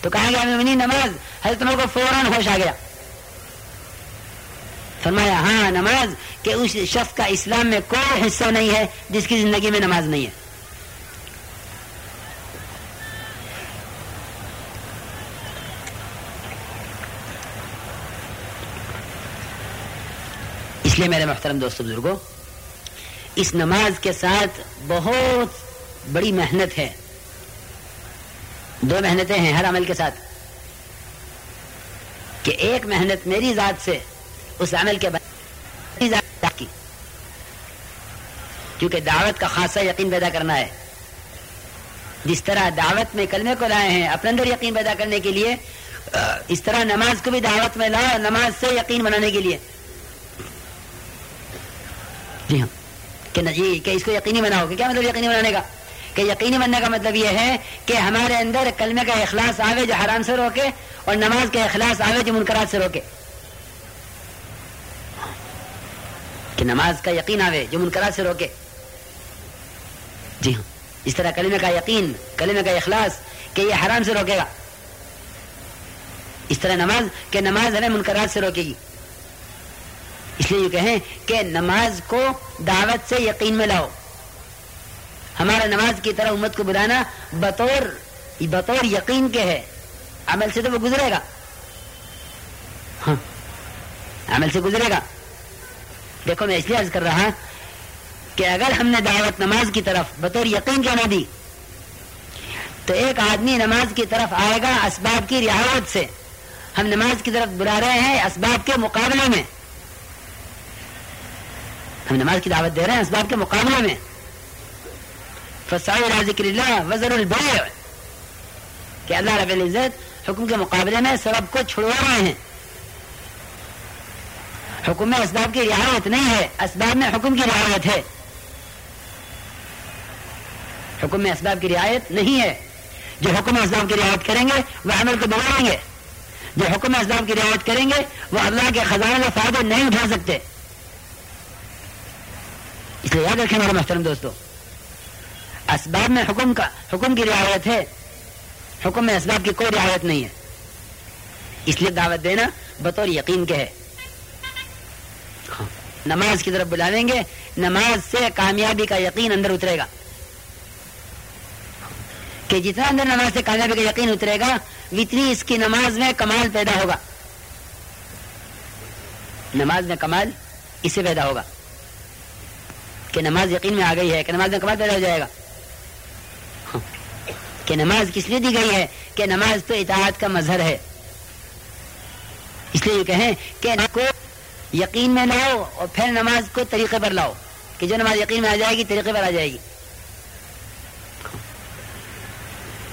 تو کہا گیا میں نماز۔ حضرت عمر کو فوراً ہوش آ گیا۔ فرمایا ہاں نماز کہ اس شخص کا اسلام میں کوئی حصہ نہیں ہے جس کی زندگی میں نماز نہیں ہے۔ اس لیے میرے محترم دوست بزرگوں، اس نماز کے ساتھ بہت بڑی محنت ہے۔ دو محنتیں ہیں ہر عمل کے ساتھ۔ کہ ایک محنت میری ذات سے اس عمل کے بعد کی۔ کیونکہ دعوت کا خاصا یقین پیدا کرنا ہے۔ جس طرح دعوت میں کلمے کو لائے ہیں، اپنے اندر یقین پیدا کرنے کے لیے، اس طرح نماز کو بھی دعوت میں لاؤ، نماز سے یقین بنانے کے لیے۔ جی ہاں کہ جی کہ اس کو یقینی بناؤ، کہ کیا مطلب یقینی بنانے کا؟ کہ یقینی بننے کا مطلب یہ ہے کہ ہمارے اندر کلمے کا اخلاص آوے جو حرام سے روکے اور نماز کا اخلاص آوے جو منکرات سے روکے۔ کہ نماز کا یقین آوے جو منکرات سے روکے۔ جی ہاں۔ اس طرح کلمے کا یقین کلمے کا اخلاص کہ یہ حرام سے روکے گا۔ اس طرح نماز، کہ نماز ہمیں منکرات سے روکے گی۔ اس لیے یہ کہیں کہ نماز کو دعوت سے یقین میں لاؤ۔ ہمارا نماز کی طرح امت کو بلانا بطور بطور یقین کے ہے۔ عمل سے تو وہ گزرے گا۔ ہاں۔ عمل سے گزرے گا۔ دیکھو میں اس لیے عرض کر رہا کہ اگر ہم نے دعوت نماز کی طرف بطور یقین کیا نہ دی، تو ایک آدمی نماز کی طرف آئے گا اسباب کی رعایت سے۔ ہم نماز کی طرف بلا رہے ہیں اسباب کے مقابلے میں۔ ہم نماز کی دعوت دے رہے ہیں اسباب کے مقابلے میں۔ ذکر اللہ وزر البیع۔ کہ اللہ رب العزت حکم کے مقابلے میں سبب کو چھڑوا رہے ہیں۔ حکم میں اسباب کی رعایت نہیں ہے اسباب میں حکم کی رعایت ہے۔ حکم میں اسباب کی رعایت نہیں ہے۔ جو حکم اسباب کی رعایت کریں گے، وہ عمل کو بنائیں گے۔ جو حکم اسباب کی رعایت کریں گے، وہ اللہ کے خزانے کا فائدہ نہیں اٹھا سکتے۔ اس لیے یاد رکھیں میرے محترم دوستوں اسباب میں حکم کا حکم کی رعایت ہے۔ حکم میں اسباب کی کوئی رعایت نہیں ہے۔ اس لیے دعوت دینا بطور یقین کے ہے۔ ہاں، نماز کی طرف بلا لیں گے، نماز سے کامیابی کا یقین اندر اترے گا۔ کہ جتنا اندر نماز سے کامیابی کا یقین اترے گا اتنی اس کی نماز میں کمال پیدا ہوگا۔ نماز میں کمال اس سے پیدا ہوگا۔ کہ نماز یقین میں آ گئی ہے کہ نماز میں کمال پیدا ہو جائے گا۔ کہ نماز کس لیے دی گئی ہے؟ کہ نماز تو اطاعت کا مظہر ہے۔ اس لیے یہ کہیں کہ کو یقین میں لاؤ اور پھر نماز کو طریقے پر لاؤ کہ جو نماز یقین میں آ جائے گی، طریقے پر آ جائے گی۔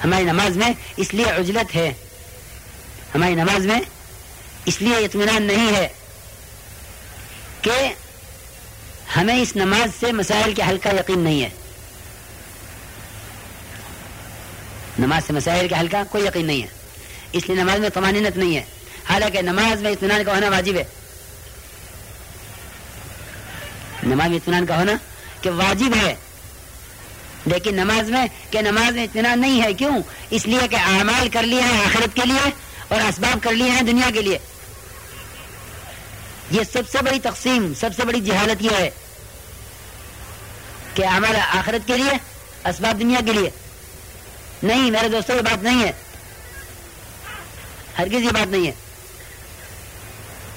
ہماری نماز میں اس لیے عجلت ہے۔ ہماری نماز میں اس لیے اطمینان نہیں ہے کہ ہمیں اس نماز سے مسائل کے حل کا یقین نہیں ہے۔ نماز سے مسائل کا حل کا کوئی یقین نہیں ہے۔ اس لیے نماز میں تمانینت نہیں ہے۔ حالانکہ نماز میں اطمینان کا ہونا واجب ہے۔ نماز میں اطمینان کا ہونا کہ واجب ہے۔ لیکن نماز میں کہ نماز میں اطمینان نہیں ہے، کیوں؟ اس لیے کہ اعمال کر لیے ہیں آخرت کے لیے اور اسباب کر لیے ہیں دنیا کے لیے۔ یہ سب سے بڑی تقسیم، سب سے بڑی جہالت یہ ہے کہ ہمارا آخرت کے لیے، اسباب دنیا کے لیے۔ نہیں، میرے دوستوں، یہ بات نہیں ہے۔ ہرگز یہ بات نہیں ہے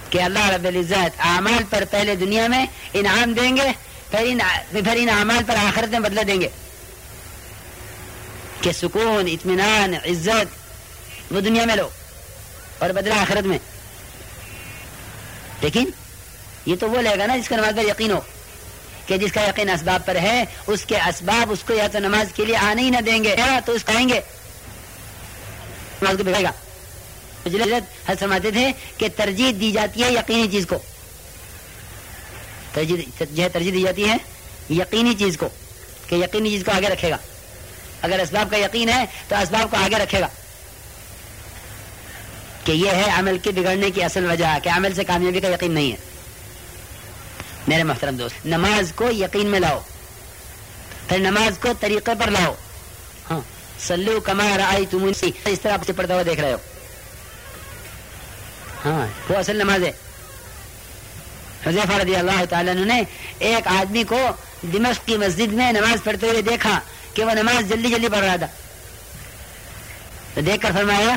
کہ اللہ رب العزت اعمال پر پہلے دنیا میں انعام دیں گے، پھر ان پھر ان اعمال پر آخرت میں بدلہ دیں گے۔ کہ سکون، اطمینان، عزت، وہ دنیا میں لو اور بدلہ آخرت میں۔ لیکن یہ تو وہ لے گا نا جس کا نماز پر یقین ہو، کہ جس کا یقین اسباب پر ہے، اس کے اسباب اس کو یا تو نماز کے لیے آنے ہی نہ دیں گے تو اس کہیں گے۔ نماز کو بگڑے گا۔ حضرت فرماتے تھے کہ ترجیح دی جاتی ہے یقینی چیز کو۔ ترجیح ترجیح دی جاتی ہے یقینی چیز کو، کہ یقینی چیز کو آگے رکھے گا۔ اگر اسباب کا یقین ہے تو اسباب کو آگے رکھے گا۔ کہ یہ ہے عمل کے بگڑنے کی اصل وجہ، کہ عمل سے کامیابی کا یقین نہیں ہے۔ میرے محترم دوست، نماز کو یقین میں لاؤ، پھر نماز کو طریقے پر لاؤ۔ ہاں سلو کما آئی تم اس طرح سے پڑھتا ہوا دیکھ رہے ہو۔ ہاں وہ اصل نماز ہے۔ حضیفہ رضی اللہ تعالیٰ نے ایک آدمی کو دمشق کی مسجد میں نماز پڑھتے ہوئے دیکھا کہ وہ نماز جلدی جلدی پڑھ رہا تھا۔ تو دیکھ کر فرمایا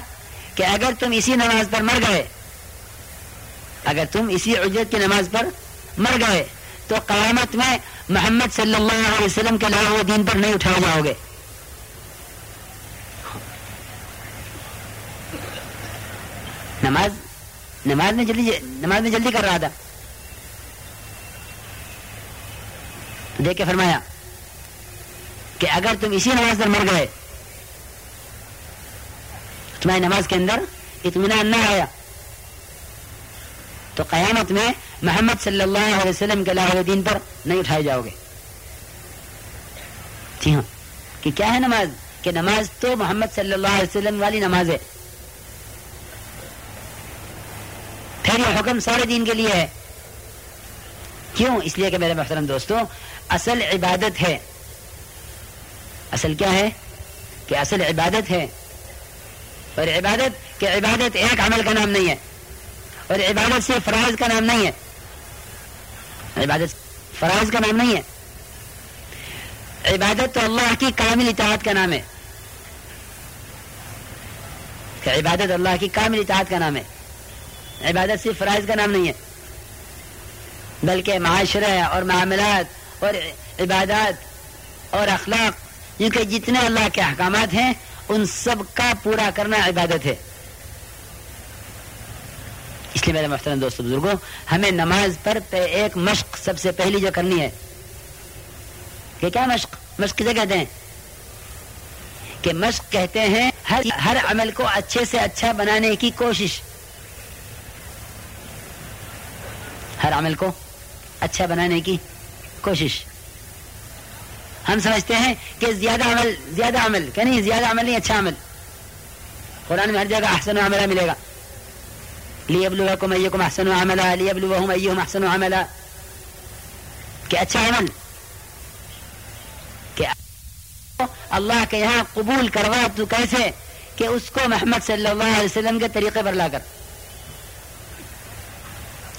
کہ اگر تم اسی نماز پر مر گئے، اگر تم اسی اجرت کی نماز پر مر گئے، تو قیامت میں محمد صلی اللہ علیہ وسلم کے علاوہ دین پر نہیں اٹھائے جاؤ گے۔ نماز نماز میں جلدی، نماز میں جلدی کر رہا تھا۔ دیکھ کے فرمایا کہ اگر تم اسی نماز پر مر گئے تمہاری نماز کے اندر اطمینان نہ آیا۔ تو قیامت میں محمد صلی اللہ علیہ وسلم کے علیہ دین پر نہیں اٹھائے جاؤ گے۔ جی ہاں کہ کیا ہے نماز؟ کہ نماز تو محمد صلی اللہ علیہ وسلم والی نماز ہے۔ پھر یہ حکم سارے دین کے لیے ہے۔ کیوں؟ اس لیے کہ میرے محترم دوستوں اصل عبادت ہے۔ اصل کیا ہے؟ کہ اصل عبادت ہے۔ اور عبادت کہ عبادت ایک عمل کا نام نہیں ہے، اور عبادت سے فرائض کا نام نہیں ہے۔ عبادت فرائض کا نام نہیں ہے۔ عبادت تو اللہ کی کامل اطاعت کا نام ہے۔ کہ عبادت اللہ کی کامل اطاعت کا نام ہے۔ عبادت صرف فرائض کا نام نہیں ہے، بلکہ معاشرہ اور معاملات اور عبادات اور اخلاق کیونکہ جتنے اللہ کے احکامات ہیں ان سب کا پورا کرنا عبادت ہے۔ اس لیے میرے محترم دوست بزرگوں، ہمیں نماز پر ایک مشق سب سے پہلی جو کرنی ہے۔ کہ کیا مشق؟ مشق کسے کہتے ہیں؟ کہ مشق کہتے ہیں ہر ہر عمل کو اچھے سے اچھا بنانے کی کوشش۔ ہر عمل کو اچھا بنانے کی کوشش۔ ہم سمجھتے ہیں کہ زیادہ عمل زیادہ عمل، کہ نہیں، زیادہ عمل نہیں اچھا عمل۔ قرآن میں ہر جگہ احسن عملہ ملے گا۔ لیبلوکم ایکم احسن عملہ، لیبلوہم ایہم احسن عملہ۔ کہ اچھا عمل۔ کہ اللہ کے یہاں قبول کروا تو کیسے؟ کہ اس کو محمد صلی اللہ علیہ وسلم کے طریقے پر لا کر۔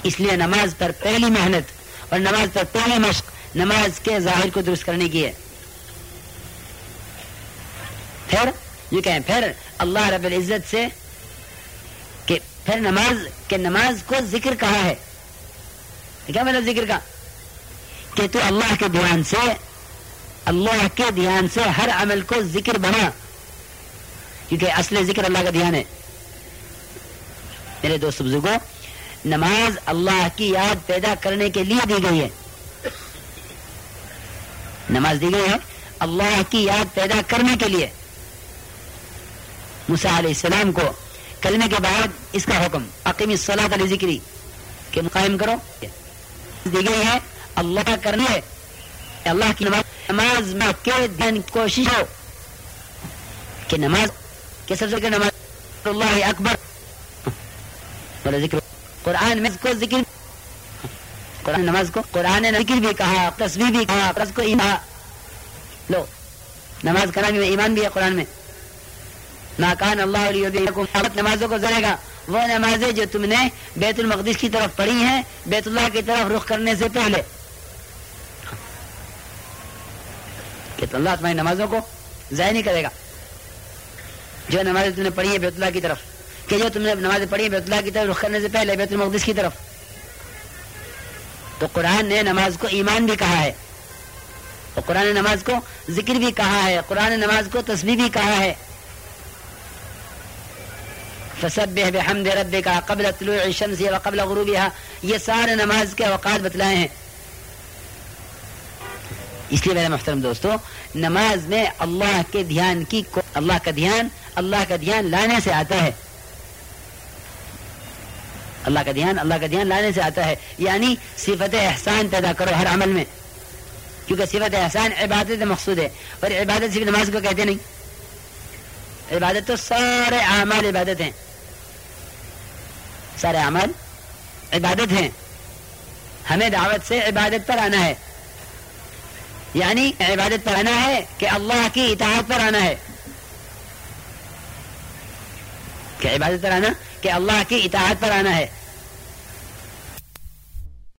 اس لیے نماز پر پہلی محنت اور نماز پر پہلی مشق۔ نماز کے ظاہر کو درست کرنے کی ہے۔ پھر، یہ کہیں، پھر اللہ رب العزت سے کہ پھر نماز، کہ نماز کو ذکر کہا ہے۔ کیا مطلب ذکر کا؟ کہ تو اللہ کے دھیان سے، اللہ کے دھیان سے ہر عمل کو ذکر بنا۔ کیونکہ اصل ذکر اللہ کا دھیان ہے۔ میرے دوست بزرگوں، نماز اللہ کی یاد پیدا کرنے کے لیے دی گئی ہے۔ نماز دی گئی ہے اللہ کی یاد پیدا کرنے کے لیے مسا علیہ السلام کو کلمے کے بعد اس کا حکم عقیم صلاح علی ذکری کہ قائم کرو۔ دی گئی ہے، اللہ کرنے، اللہ کی نماز نماز میں کے دن کوشش ہو۔ کہ نماز، کہ سب سے نماز، اللہ اکبر ذکر۔ قرآن میں کو ذکر قرآن نماز کو، قرآن نے ذکر بھی کہا تصویر بھی کہا کو ایمان۔ لو، نماز کرنا بھی ایمان بھی ہے قرآن میں۔ ناکان اللہ علیہ نمازوں کو ذرے گا وہ نمازیں جو تم نے بیت المقدس کی طرف پڑھی ہیں، بیت اللہ کی طرف رخ کرنے سے پہلے۔ کہ اللہ تمہاری نمازوں کو ضائع نہیں کرے گا۔ جو نمازیں تم نے پڑھی ہیں بیت اللہ کی طرف۔ کہ جو تم نے نمازیں پڑھی ہیں بیت اللہ کی طرف رخ کرنے سے پہلے، بیت المقدس کی طرف۔ تو قرآن نے نماز کو ایمان بھی کہا ہے۔ اور قرآن نماز کو ذکر بھی کہا ہے۔ قرآن نماز کو تصویر بھی کہا ہے۔ فسبح بحمد ربك قبل طلوع الشمس وقبل غروبها۔ یہ سارے نماز کے اوقات بتلائے ہیں۔ اس لیے میرے محترم دوستو، نماز میں اللہ کے دھیان کی اللہ کا دھیان، اللہ کا دھیان لانے سے آتا ہے۔ اللہ کا دھیان، اللہ کا دھیان لانے سے آتا ہے۔ یعنی صفت احسان پیدا کرو ہر عمل میں۔ کیونکہ صفت احسان عبادت مقصود ہے۔ اور عبادت صرف نماز کو کہتے نہیں۔ عبادت تو سارے اعمال عبادت ہیں۔ سارے اعمال عبادت ہیں۔ ہمیں دعوت سے عبادت پر آنا ہے۔ یعنی عبادت پر آنا ہے کہ اللہ کی اطاعت پر آنا ہے۔ کہ عبادت پر آنا کہ اللہ کی اطاعت پر آنا ہے۔